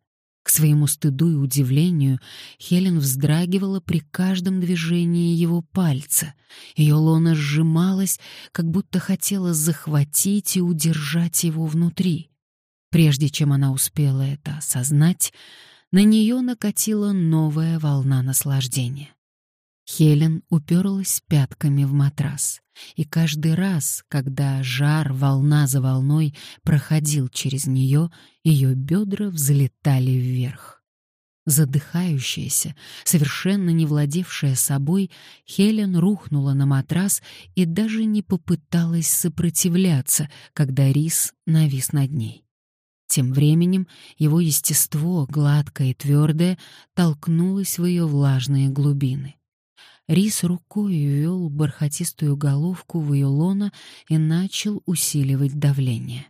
К своему стыду и удивлению Хелен вздрагивала при каждом движении его пальца. Ее лона сжималась, как будто хотела захватить и удержать его внутри. Прежде чем она успела это осознать, на нее накатила новая волна наслаждения. Хелен уперлась пятками в матрас, и каждый раз, когда жар волна за волной проходил через нее, ее бедра взлетали вверх. Задыхающаяся, совершенно не владевшая собой, Хелен рухнула на матрас и даже не попыталась сопротивляться, когда Рис навис над ней. Тем временем его естество, гладкое и твердое, толкнулось в ее влажные глубины. Рис рукой ввел бархатистую головку в ее лона и начал усиливать давление.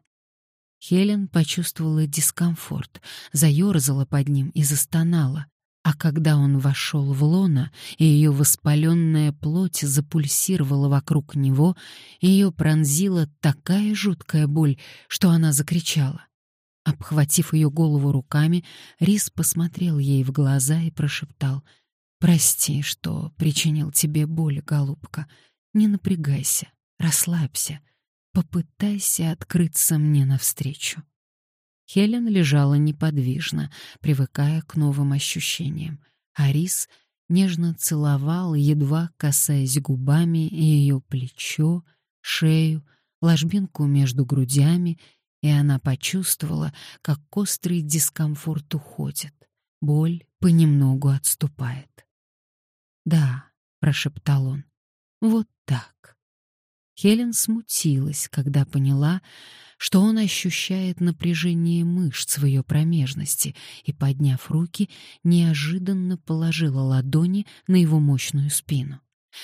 Хелен почувствовала дискомфорт, заерзала под ним и застонала. А когда он вошел в лона, и ее воспаленная плоть запульсировала вокруг него, ее пронзила такая жуткая боль, что она закричала. Обхватив ее голову руками, Рис посмотрел ей в глаза и прошептал «Прости, что причинил тебе боль, голубка. Не напрягайся, расслабься. Попытайся открыться мне навстречу». Хелен лежала неподвижно, привыкая к новым ощущениям. Арис нежно целовал, едва касаясь губами ее плечо, шею, ложбинку между грудями, и она почувствовала, как острый дискомфорт уходит, боль понемногу отступает. «Да», — прошептал он, — «вот так». Хелен смутилась, когда поняла, что он ощущает напряжение мышц в ее промежности и, подняв руки, неожиданно положила ладони на его мощную спину.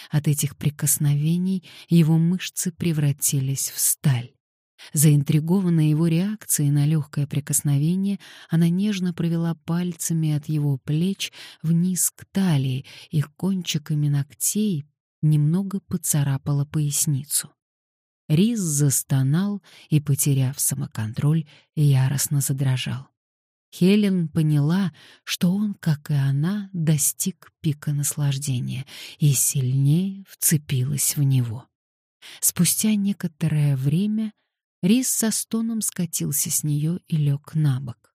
От этих прикосновений его мышцы превратились в сталь. Заинтригованная его реакцией на легкое прикосновение, она нежно провела пальцами от его плеч вниз к талии и кончиками ногтей немного поцарапала поясницу. Рис застонал и, потеряв самоконтроль, яростно задрожал. Хелен поняла, что он, как и она, достиг пика наслаждения и сильнее вцепилась в него. Спустя некоторое время Рис со стоном скатился с нее и лег на бок.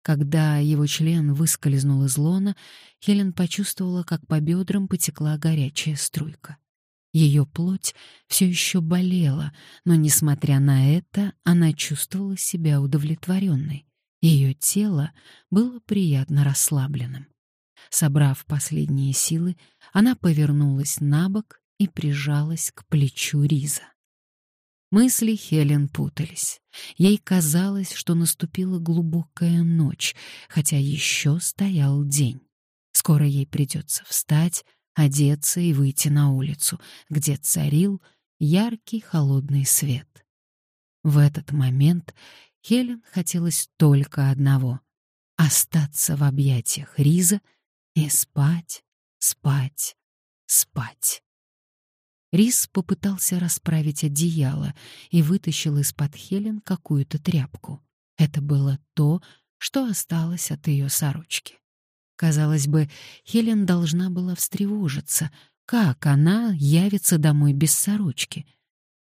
Когда его член выскользнул из лона, Хелен почувствовала, как по бедрам потекла горячая струйка. Ее плоть все еще болела, но, несмотря на это, она чувствовала себя удовлетворенной. Ее тело было приятно расслабленным. Собрав последние силы, она повернулась на бок и прижалась к плечу Риза. Мысли Хелен путались. Ей казалось, что наступила глубокая ночь, хотя еще стоял день. Скоро ей придется встать, одеться и выйти на улицу, где царил яркий холодный свет. В этот момент Хелен хотелось только одного — остаться в объятиях Риза и спать, спать, спать. Рис попытался расправить одеяло и вытащил из-под Хелен какую-то тряпку. Это было то, что осталось от ее сорочки. Казалось бы, Хелен должна была встревожиться, как она явится домой без сорочки.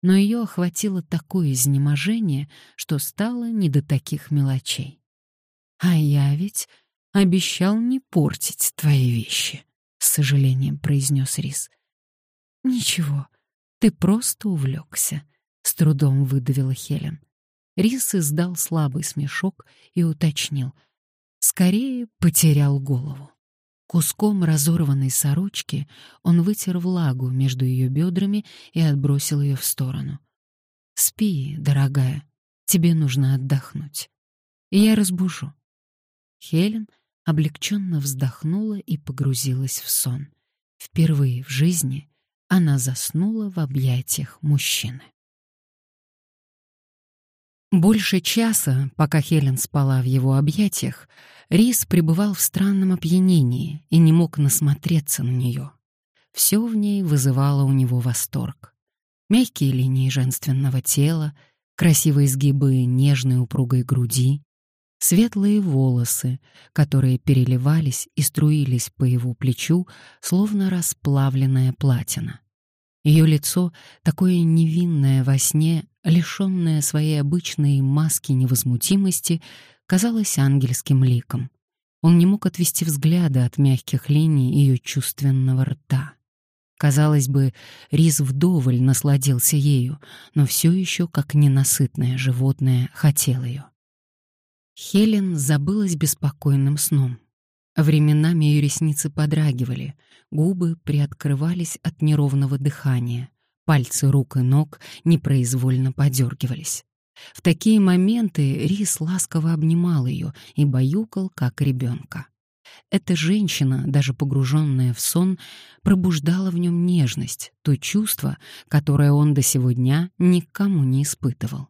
Но ее охватило такое изнеможение, что стало не до таких мелочей. «А я ведь обещал не портить твои вещи», — с сожалением произнес Рис. «Ничего, ты просто увлекся», — с трудом выдавила Хелен. Рис издал слабый смешок и уточнил. Скорее потерял голову. Куском разорванной сорочки он вытер влагу между ее бедрами и отбросил ее в сторону. «Спи, дорогая, тебе нужно отдохнуть. Я разбужу». Хелен облегченно вздохнула и погрузилась в сон. Впервые в жизни она заснула в объятиях мужчины. Больше часа, пока Хелен спала в его объятиях, Рис пребывал в странном опьянении и не мог насмотреться на нее. Все в ней вызывало у него восторг. Мягкие линии женственного тела, красивые изгибы нежной упругой груди, Светлые волосы, которые переливались и струились по его плечу, словно расплавленная платина. Ее лицо, такое невинное во сне, лишенное своей обычной маски невозмутимости, казалось ангельским ликом. Он не мог отвести взгляда от мягких линий ее чувственного рта. Казалось бы, Риз вдоволь насладился ею, но все еще, как ненасытное животное, хотел ее. Хелен забылась беспокойным сном. Временами ее ресницы подрагивали, губы приоткрывались от неровного дыхания, пальцы рук и ног непроизвольно подергивались. В такие моменты Рис ласково обнимал ее и баюкал, как ребенка. Эта женщина, даже погруженная в сон, пробуждала в нем нежность, то чувство, которое он до сего дня никому не испытывал.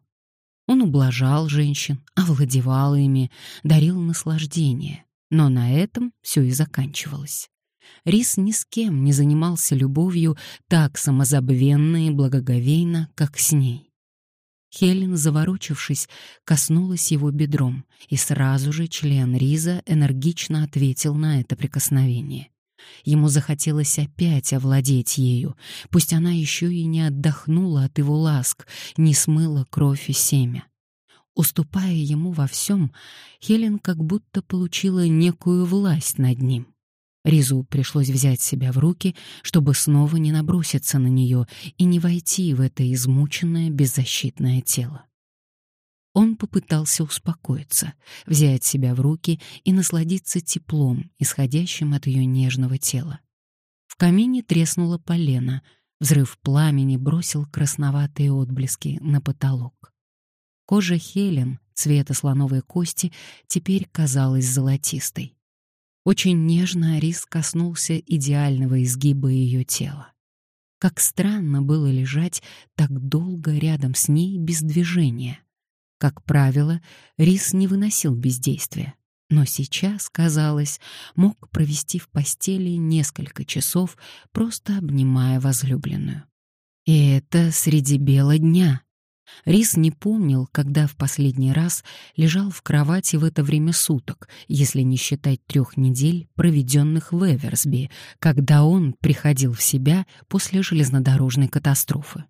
Он ублажал женщин, овладевал ими, дарил наслаждение. Но на этом все и заканчивалось. Рис ни с кем не занимался любовью так самозабвенно и благоговейно, как с ней. Хелен, заворочившись, коснулась его бедром, и сразу же член Риза энергично ответил на это прикосновение. Ему захотелось опять овладеть ею, пусть она еще и не отдохнула от его ласк, не смыла кровь и семя. Уступая ему во всем, Хелен как будто получила некую власть над ним. Ризу пришлось взять себя в руки, чтобы снова не наброситься на нее и не войти в это измученное, беззащитное тело. Он попытался успокоиться, взять себя в руки и насладиться теплом, исходящим от ее нежного тела. В камине треснуло полено, взрыв пламени бросил красноватые отблески на потолок. Кожа Хелен, цвета слоновой кости, теперь казалась золотистой. Очень нежно Арис коснулся идеального изгиба ее тела. Как странно было лежать так долго рядом с ней без движения — как правило, Рис не выносил бездействия, но сейчас, казалось, мог провести в постели несколько часов, просто обнимая возлюбленную. И это среди бела дня. Рис не помнил, когда в последний раз лежал в кровати в это время суток, если не считать трех недель, проведенных в Эверсби, когда он приходил в себя после железнодорожной катастрофы.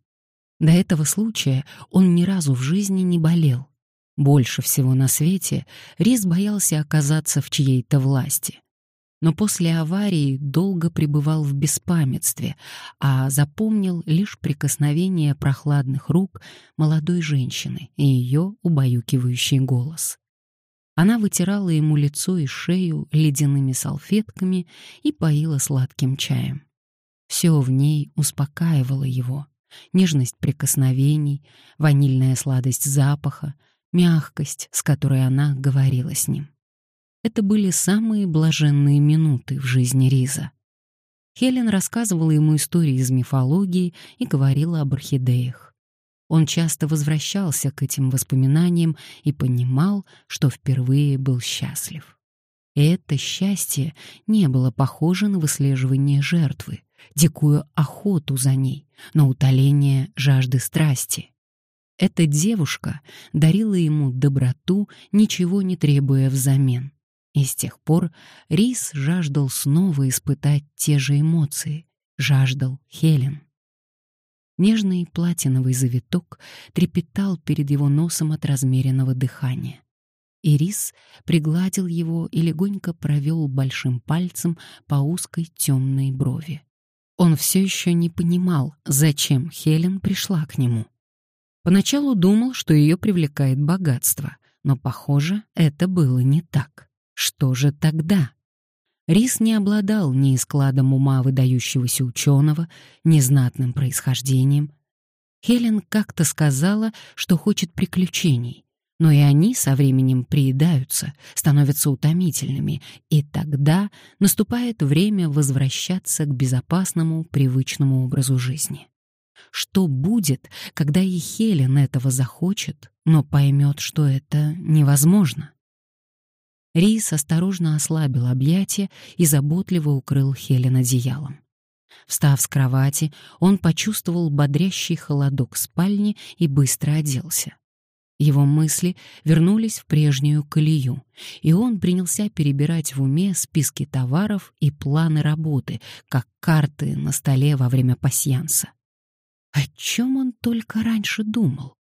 До этого случая он ни разу в жизни не болел. Больше всего на свете Рис боялся оказаться в чьей-то власти. Но после аварии долго пребывал в беспамятстве, а запомнил лишь прикосновение прохладных рук молодой женщины и ее убаюкивающий голос. Она вытирала ему лицо и шею ледяными салфетками и поила сладким чаем. Все в ней успокаивало его — нежность прикосновений, ванильная сладость запаха, мягкость, с которой она говорила с ним. Это были самые блаженные минуты в жизни Риза. Хелен рассказывала ему истории из мифологии и говорила об орхидеях. Он часто возвращался к этим воспоминаниям и понимал, что впервые был счастлив. И это счастье не было похоже на выслеживание жертвы, дикую охоту за ней, на утоление жажды страсти. Эта девушка дарила ему доброту, ничего не требуя взамен. И с тех пор Рис жаждал снова испытать те же эмоции, жаждал Хелен. Нежный платиновый завиток трепетал перед его носом от размеренного дыхания. Ирис пригладил его и легонько провел большим пальцем по узкой темной брови. Он все еще не понимал, зачем Хелен пришла к нему. Поначалу думал, что ее привлекает богатство, но, похоже, это было не так. Что же тогда? Рис не обладал ни складом ума выдающегося ученого, ни знатным происхождением. Хелен как-то сказала, что хочет приключений, но и они со временем приедаются, становятся утомительными, и тогда наступает время возвращаться к безопасному, привычному образу жизни. Что будет, когда и Хелен этого захочет, но поймет, что это невозможно? Рис осторожно ослабил объятия и заботливо укрыл Хелен одеялом. Встав с кровати, он почувствовал бодрящий холодок спальни и быстро оделся. Его мысли вернулись в прежнюю колею, и он принялся перебирать в уме списки товаров и планы работы, как карты на столе во время пасьянса. О чем он только раньше думал?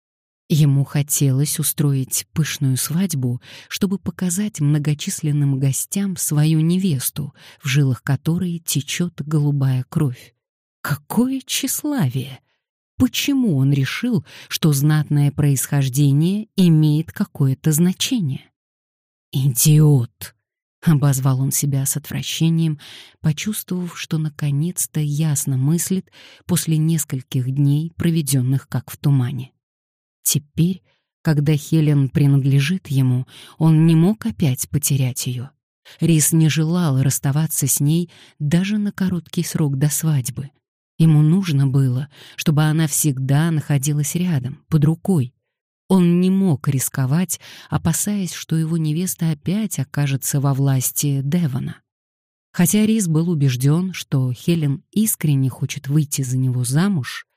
Ему хотелось устроить пышную свадьбу, чтобы показать многочисленным гостям свою невесту, в жилах которой течет голубая кровь. Какое тщеславие! Почему он решил, что знатное происхождение имеет какое-то значение? Идиот! Обозвал он себя с отвращением, почувствовав, что наконец-то ясно мыслит после нескольких дней, проведенных как в тумане. Теперь, когда Хелен принадлежит ему, он не мог опять потерять ее. Рис не желал расставаться с ней даже на короткий срок до свадьбы. Ему нужно было, чтобы она всегда находилась рядом, под рукой. Он не мог рисковать, опасаясь, что его невеста опять окажется во власти Девона. Хотя Рис был убежден, что Хелен искренне хочет выйти за него замуж,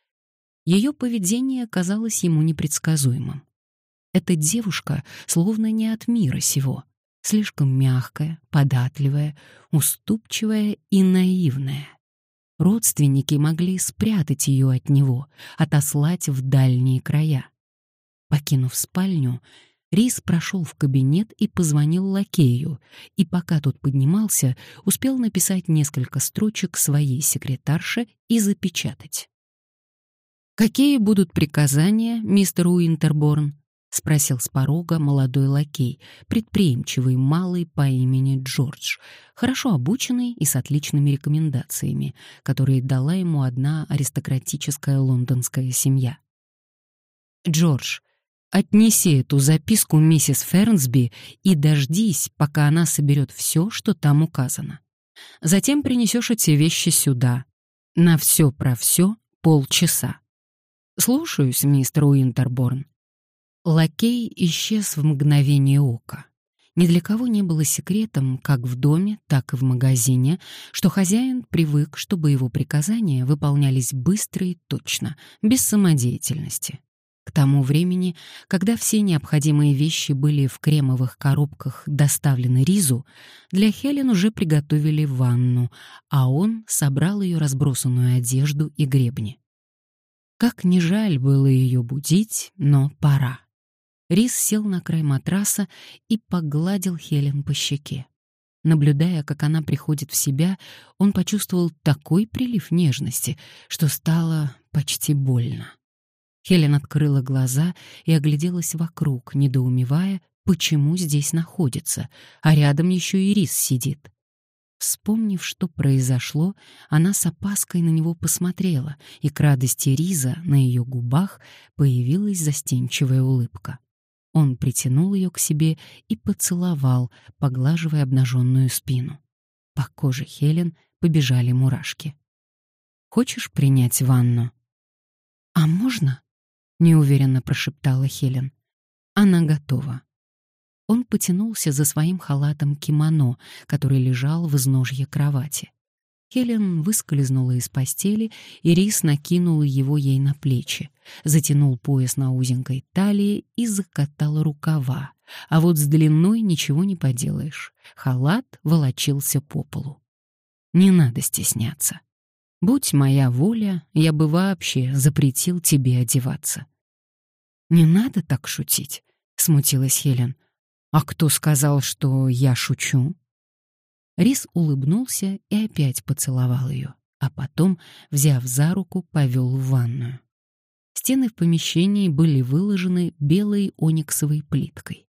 ее поведение казалось ему непредсказуемым. Эта девушка словно не от мира сего. слишком мягкая, податливая, уступчивая и наивная. Родственники могли спрятать ее от него, отослать в дальние края. Покинув спальню, Рис прошел в кабинет и позвонил лакею, и пока тот поднимался, успел написать несколько строчек своей секретарше и запечатать. «Какие будут приказания, мистер Уинтерборн?» — спросил с порога молодой лакей, предприимчивый малый по имени Джордж, хорошо обученный и с отличными рекомендациями, которые дала ему одна аристократическая лондонская семья. «Джордж, отнеси эту записку миссис Фернсби и дождись, пока она соберет все, что там указано. Затем принесешь эти вещи сюда. На все про все полчаса. Слушаюсь, мистер Уинтерборн». Лакей исчез в мгновение ока. Ни для кого не было секретом, как в доме, так и в магазине, что хозяин привык, чтобы его приказания выполнялись быстро и точно, без самодеятельности. К тому времени, когда все необходимые вещи были в кремовых коробках доставлены Ризу, для Хелен уже приготовили ванну, а он собрал ее разбросанную одежду и гребни. Как не жаль было ее будить, но пора. Рис сел на край матраса и погладил Хелен по щеке. Наблюдая, как она приходит в себя, он почувствовал такой прилив нежности, что стало почти больно. Хелен открыла глаза и огляделась вокруг, недоумевая, почему здесь находится, а рядом еще и Рис сидит. Вспомнив, что произошло, она с опаской на него посмотрела, и к радости Риза на ее губах появилась застенчивая улыбка. Он притянул ее к себе и поцеловал, поглаживая обнаженную спину. По коже Хелен побежали мурашки. «Хочешь принять ванну?» «А можно?» — неуверенно прошептала Хелен. «Она готова». Он потянулся за своим халатом кимоно, который лежал в изножье кровати. Хелен выскользнула из постели, и Рис накинул его ей на плечи, затянул пояс на узенькой талии и закатал рукава. А вот с длиной ничего не поделаешь. Халат волочился по полу. Не надо стесняться. Будь моя воля, я бы вообще запретил тебе одеваться. Не надо так шутить, смутилась Хелен. А кто сказал, что я шучу? Рис улыбнулся и опять поцеловал ее, а потом, взяв за руку, повел в ванную. Стены в помещении были выложены белой ониксовой плиткой.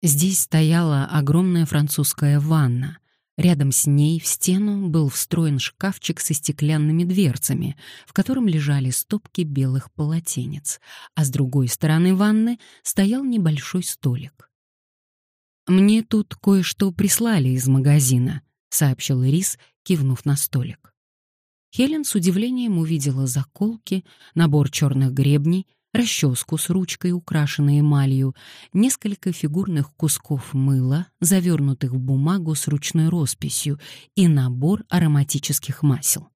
Здесь стояла огромная французская ванна. Рядом с ней в стену был встроен шкафчик со стеклянными дверцами, в котором лежали стопки белых полотенец, а с другой стороны ванны стоял небольшой столик. «Мне тут кое-что прислали из магазина», — сообщил Рис, кивнув на столик. Хелен с удивлением увидела заколки, набор черных гребней, расческу с ручкой, украшенной эмалью, несколько фигурных кусков мыла, завернутых в бумагу с ручной росписью, и набор ароматических масел.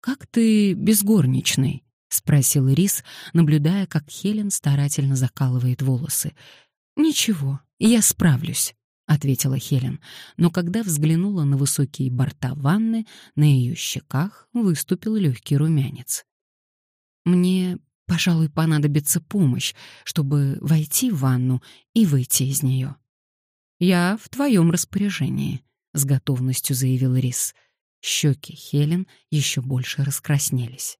«Как ты без горничной?» — спросил Рис, наблюдая, как Хелен старательно закалывает волосы. «Ничего, я справлюсь», — ответила Хелен, но когда взглянула на высокие борта ванны, на ее щеках выступил легкий румянец. «Мне, пожалуй, понадобится помощь, чтобы войти в ванну и выйти из нее». «Я в твоем распоряжении», — с готовностью заявил Рис. Щеки Хелен еще больше раскраснелись.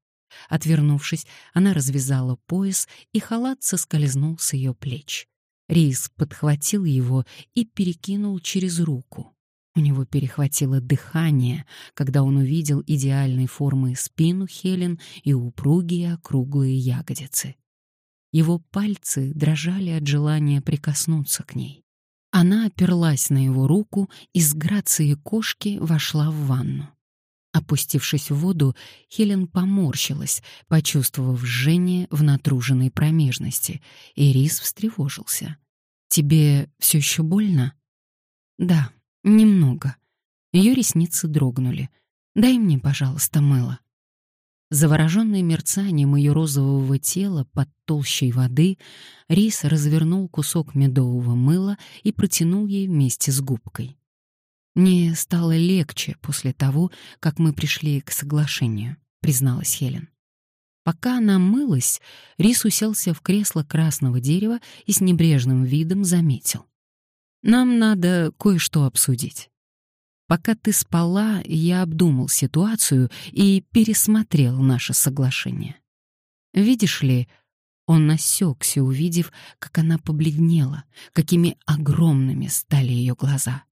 Отвернувшись, она развязала пояс, и халат соскользнул с ее плеч. Рис подхватил его и перекинул через руку. У него перехватило дыхание, когда он увидел идеальной формы спину Хелен и упругие округлые ягодицы. Его пальцы дрожали от желания прикоснуться к ней. Она оперлась на его руку и с грацией кошки вошла в ванну. Опустившись в воду, Хелен поморщилась, почувствовав жжение в натруженной промежности, и Рис встревожился. «Тебе все еще больно?» «Да, немного». Ее ресницы дрогнули. «Дай мне, пожалуйста, мыло». Завороженный мерцанием ее розового тела под толщей воды, Рис развернул кусок медового мыла и протянул ей вместе с губкой. «Мне стало легче после того, как мы пришли к соглашению», — призналась Хелен. Пока она мылась, Рис уселся в кресло красного дерева и с небрежным видом заметил. «Нам надо кое-что обсудить». Пока ты спала, я обдумал ситуацию и пересмотрел наше соглашение. Видишь ли, он насекся, увидев, как она побледнела, какими огромными стали ее глаза.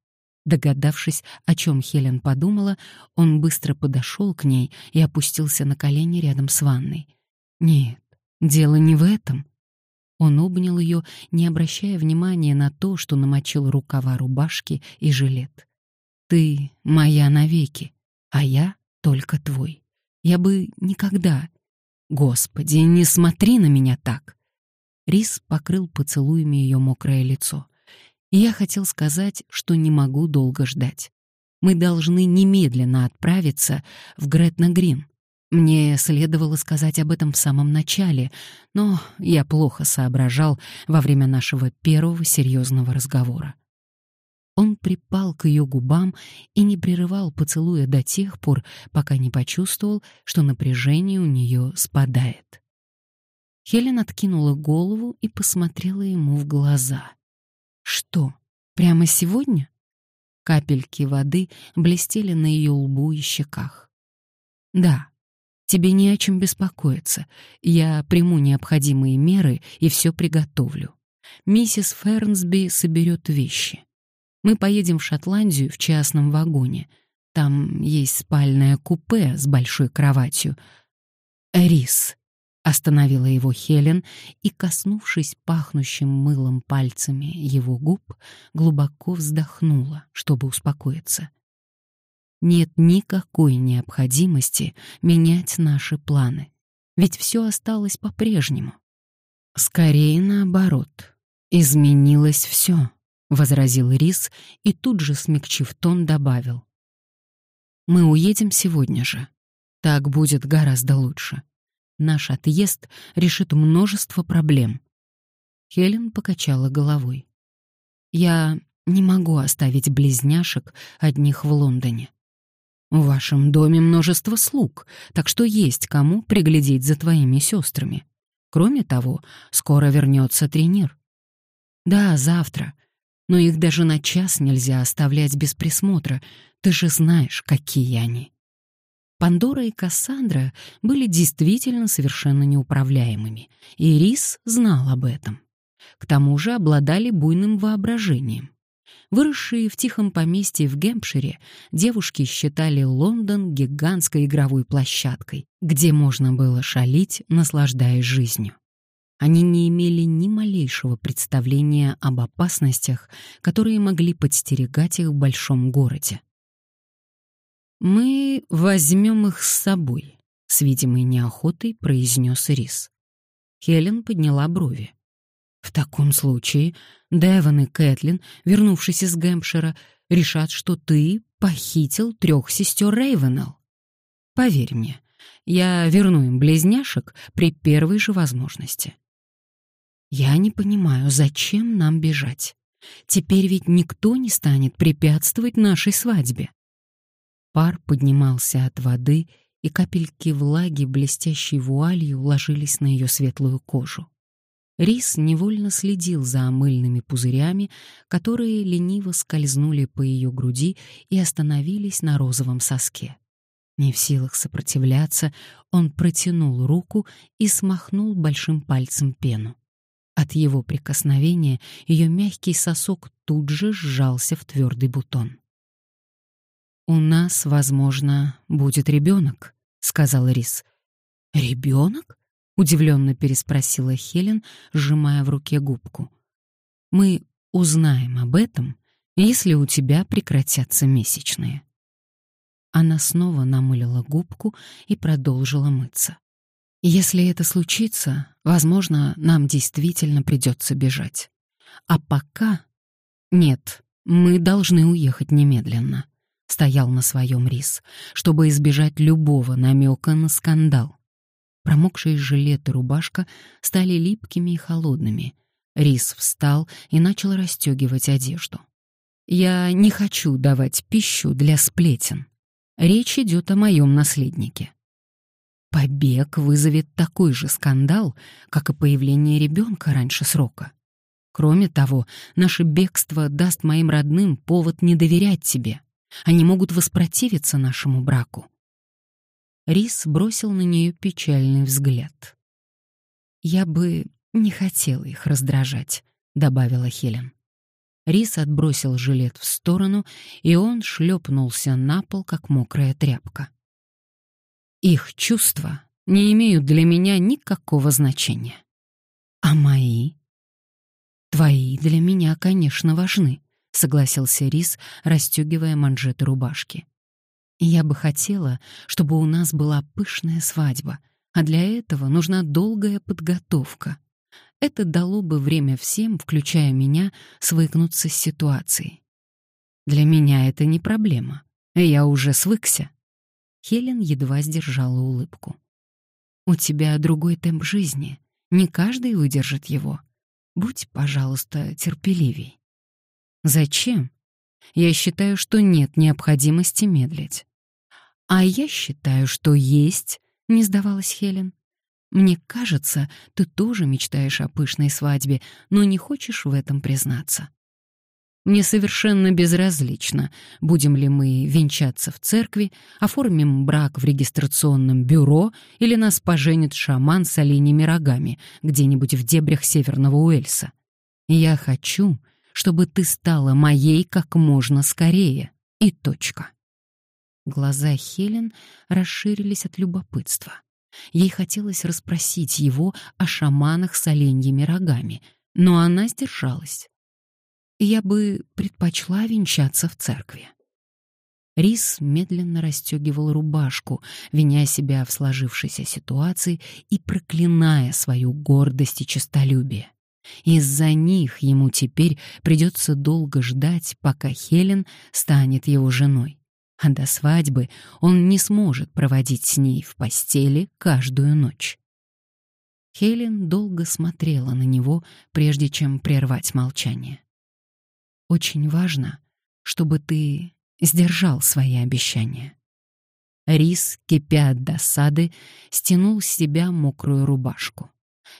Догадавшись, о чем Хелен подумала, он быстро подошел к ней и опустился на колени рядом с ванной. Нет, дело не в этом. Он обнял ее, не обращая внимания на то, что намочил рукава рубашки и жилет. Ты моя навеки, а я только твой. Я бы никогда... Господи, не смотри на меня так!» Рис покрыл поцелуями ее мокрое лицо. Я хотел сказать, что не могу долго ждать. Мы должны немедленно отправиться в Гретна-Грин. Мне следовало сказать об этом в самом начале, но я плохо соображал во время нашего первого серьезного разговора. Он припал к ее губам и не прерывал поцелуя до тех пор, пока не почувствовал, что напряжение у нее спадает. Хелен откинула голову и посмотрела ему в глаза. «Что, прямо сегодня?» Капельки воды блестели на ее лбу и щеках. «Да, тебе не о чем беспокоиться. Я приму необходимые меры и все приготовлю. Миссис Фернсби соберет вещи. Мы поедем в Шотландию в частном вагоне. Там есть спальное купе с большой кроватью. Рис. Остановила его Хелен и, коснувшись пахнущим мылом пальцами его губ, глубоко вздохнула, чтобы успокоиться. Нет никакой необходимости менять наши планы, ведь все осталось по-прежнему. Скорее наоборот, изменилось все. — возразил Рис и тут же, смягчив тон, добавил. «Мы уедем сегодня же. Так будет гораздо лучше. Наш отъезд решит множество проблем». Хелен покачала головой. «Я не могу оставить близняшек одних в Лондоне. В вашем доме множество слуг, так что есть кому приглядеть за твоими сестрами. Кроме того, скоро вернется тренер. Да, завтра, но их даже на час нельзя оставлять без присмотра, ты же знаешь, какие они. Пандора и Кассандра были действительно совершенно неуправляемыми, и Рис знал об этом. К тому же обладали буйным воображением. Выросшие в тихом поместье в Гемпшире, девушки считали Лондон гигантской игровой площадкой, где можно было шалить, наслаждаясь жизнью. Они не имели ни малейшего представления об опасностях, которые могли подстерегать их в большом городе. «Мы возьмем их с собой», — с видимой неохотой произнес Рис. Хелен подняла брови. «В таком случае Девон и Кэтлин, вернувшись из Гэмпшира, решат, что ты похитил трех сестер Рейвенелл. Поверь мне, я верну им близняшек при первой же возможности. Я не понимаю, зачем нам бежать? Теперь ведь никто не станет препятствовать нашей свадьбе. Пар поднимался от воды, и капельки влаги блестящей вуалью ложились на ее светлую кожу. Рис невольно следил за омыльными пузырями, которые лениво скользнули по ее груди и остановились на розовом соске. Не в силах сопротивляться, он протянул руку и смахнул большим пальцем пену. От его прикосновения ее мягкий сосок тут же сжался в твердый бутон. «У нас, возможно, будет ребенок», — сказал Рис. «Ребенок?» — удивленно переспросила Хелен, сжимая в руке губку. «Мы узнаем об этом, если у тебя прекратятся месячные». Она снова намылила губку и продолжила мыться. Если это случится, возможно, нам действительно придется бежать. А пока... Нет, мы должны уехать немедленно. Стоял на своем рис, чтобы избежать любого намека на скандал. Промокшие жилет и рубашка стали липкими и холодными. Рис встал и начал расстегивать одежду. «Я не хочу давать пищу для сплетен. Речь идет о моем наследнике. Побег вызовет такой же скандал, как и появление ребенка раньше срока. Кроме того, наше бегство даст моим родным повод не доверять тебе. Они могут воспротивиться нашему браку. Рис бросил на нее печальный взгляд. «Я бы не хотела их раздражать», — добавила Хелен. Рис отбросил жилет в сторону, и он шлепнулся на пол, как мокрая тряпка. «Их чувства не имеют для меня никакого значения. А мои?» «Твои для меня, конечно, важны», — согласился Рис, расстегивая манжеты рубашки. «Я бы хотела, чтобы у нас была пышная свадьба, а для этого нужна долгая подготовка. Это дало бы время всем, включая меня, свыкнуться с ситуацией. Для меня это не проблема. Я уже свыкся». Хелен едва сдержала улыбку. «У тебя другой темп жизни. Не каждый выдержит его. Будь, пожалуйста, терпеливей. Зачем? Я считаю, что нет необходимости медлить. А я считаю, что есть, не сдавалась Хелен. Мне кажется, ты тоже мечтаешь о пышной свадьбе, но не хочешь в этом признаться. Мне совершенно безразлично, будем ли мы венчаться в церкви, оформим брак в регистрационном бюро или нас поженит шаман с оленями рогами где-нибудь в дебрях Северного Уэльса. Я хочу, чтобы ты стала моей как можно скорее. И точка. Глаза Хелен расширились от любопытства. Ей хотелось расспросить его о шаманах с оленьими рогами, но она сдержалась я бы предпочла венчаться в церкви. Рис медленно расстегивал рубашку, виня себя в сложившейся ситуации и проклиная свою гордость и честолюбие. Из-за них ему теперь придется долго ждать, пока Хелен станет его женой. А до свадьбы он не сможет проводить с ней в постели каждую ночь. Хелен долго смотрела на него, прежде чем прервать молчание. Очень важно, чтобы ты сдержал свои обещания. Рис, кипя от досады, стянул с себя мокрую рубашку.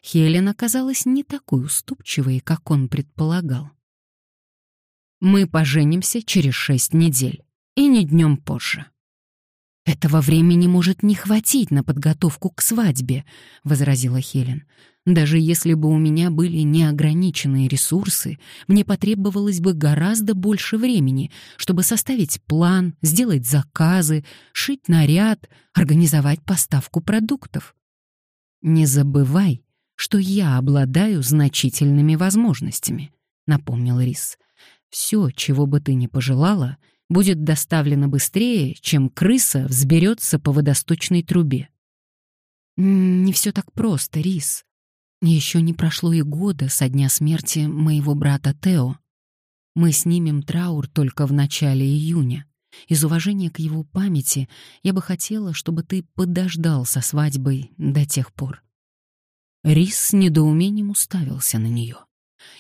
Хелен оказалась не такой уступчивой, как он предполагал. «Мы поженимся через шесть недель, и не днем позже». «Этого времени может не хватить на подготовку к свадьбе», — возразила Хелен. Даже если бы у меня были неограниченные ресурсы, мне потребовалось бы гораздо больше времени, чтобы составить план, сделать заказы, шить наряд, организовать поставку продуктов. Не забывай, что я обладаю значительными возможностями, напомнил Рис. Все, чего бы ты ни пожелала, будет доставлено быстрее, чем крыса взберется по водосточной трубе. Не все так просто, Рис. Еще не прошло и года со дня смерти моего брата Тео. Мы снимем траур только в начале июня. Из уважения к его памяти я бы хотела, чтобы ты подождал со свадьбой до тех пор. Рис с недоумением уставился на нее.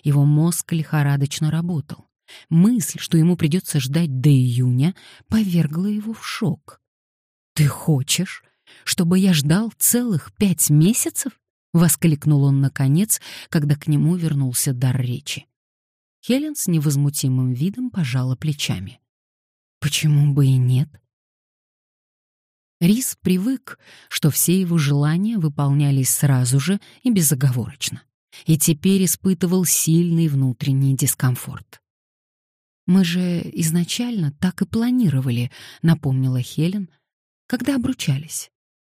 Его мозг лихорадочно работал. Мысль, что ему придется ждать до июня, повергла его в шок. «Ты хочешь, чтобы я ждал целых пять месяцев?» воскликнул он наконец, когда к нему вернулся дар речи. Хелен с невозмутимым видом пожала плечами. Почему бы и нет? Рис привык, что все его желания выполнялись сразу же и безоговорочно, и теперь испытывал сильный внутренний дискомфорт. «Мы же изначально так и планировали», — напомнила Хелен, когда обручались.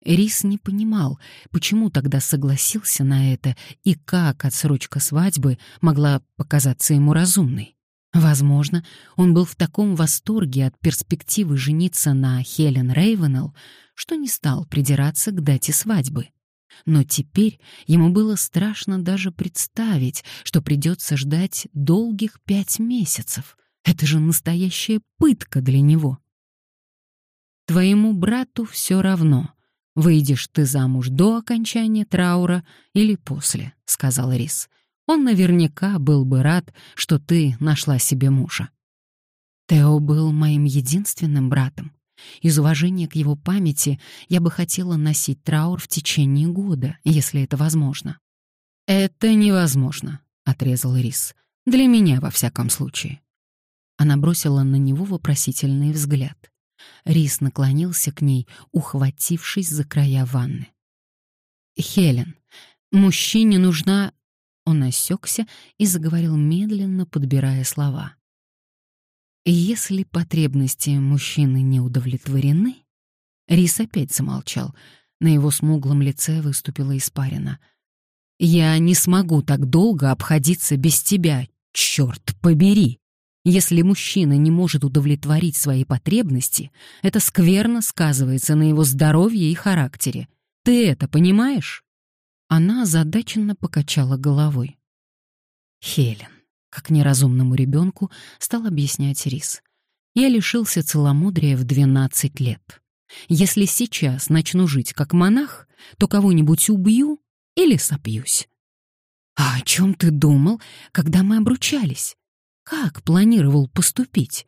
Рис не понимал, почему тогда согласился на это и как отсрочка свадьбы могла показаться ему разумной. Возможно, он был в таком восторге от перспективы жениться на Хелен Рейвенелл, что не стал придираться к дате свадьбы. Но теперь ему было страшно даже представить, что придется ждать долгих пять месяцев. Это же настоящая пытка для него. Твоему брату все равно, выйдешь ты замуж до окончания траура или после, сказал Рис. Он наверняка был бы рад, что ты нашла себе мужа. Тео был моим единственным братом. Из уважения к его памяти я бы хотела носить траур в течение года, если это возможно. «Это невозможно», — отрезал Рис. «Для меня, во всяком случае». Она бросила на него вопросительный взгляд. Рис наклонился к ней, ухватившись за края ванны. «Хелен, мужчине нужна...» Он осекся и заговорил медленно, подбирая слова. «Если потребности мужчины не удовлетворены...» Рис опять замолчал. На его смуглом лице выступила испарина. «Я не смогу так долго обходиться без тебя, черт побери!» Если мужчина не может удовлетворить свои потребности, это скверно сказывается на его здоровье и характере. Ты это понимаешь? Она озадаченно покачала головой. Хелен, как неразумному ребенку, стал объяснять Рис. Я лишился целомудрия в 12 лет. Если сейчас начну жить как монах, то кого-нибудь убью или сопьюсь. А о чем ты думал, когда мы обручались? Как планировал поступить?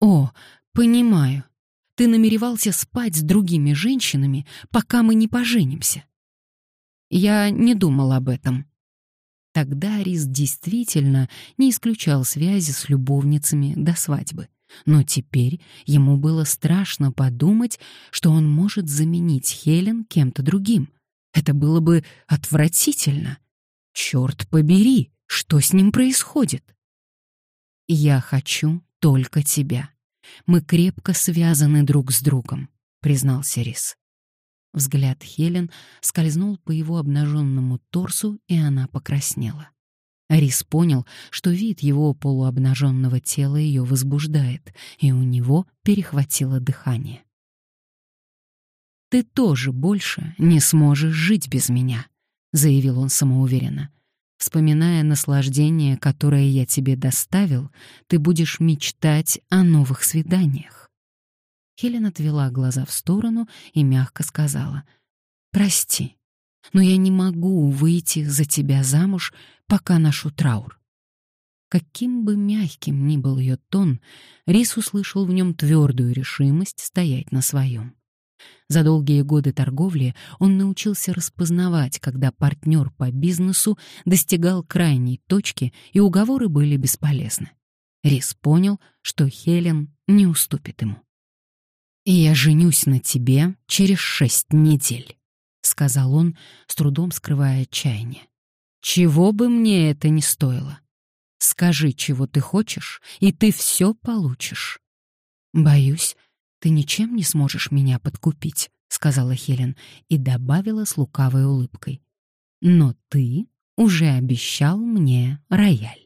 О, понимаю. Ты намеревался спать с другими женщинами, пока мы не поженимся. Я не думал об этом. Тогда Рис действительно не исключал связи с любовницами до свадьбы. Но теперь ему было страшно подумать, что он может заменить Хелен кем-то другим. Это было бы отвратительно. Черт побери, что с ним происходит? «Я хочу только тебя. Мы крепко связаны друг с другом», — признался Рис. Взгляд Хелен скользнул по его обнаженному торсу, и она покраснела. Рис понял, что вид его полуобнаженного тела ее возбуждает, и у него перехватило дыхание. «Ты тоже больше не сможешь жить без меня», — заявил он самоуверенно. Вспоминая наслаждение, которое я тебе доставил, ты будешь мечтать о новых свиданиях. Хелен отвела глаза в сторону и мягко сказала: "Прости, но я не могу выйти за тебя замуж, пока ношу траур". Каким бы мягким ни был ее тон, Рис услышал в нем твердую решимость стоять на своем. За долгие годы торговли он научился распознавать, когда партнер по бизнесу достигал крайней точки, и уговоры были бесполезны. Рис понял, что Хелен не уступит ему. «И я женюсь на тебе через шесть недель», — сказал он, с трудом скрывая отчаяние. «Чего бы мне это ни стоило. Скажи, чего ты хочешь, и ты все получишь». «Боюсь, «Ты ничем не сможешь меня подкупить», — сказала Хелен и добавила с лукавой улыбкой. «Но ты уже обещал мне рояль».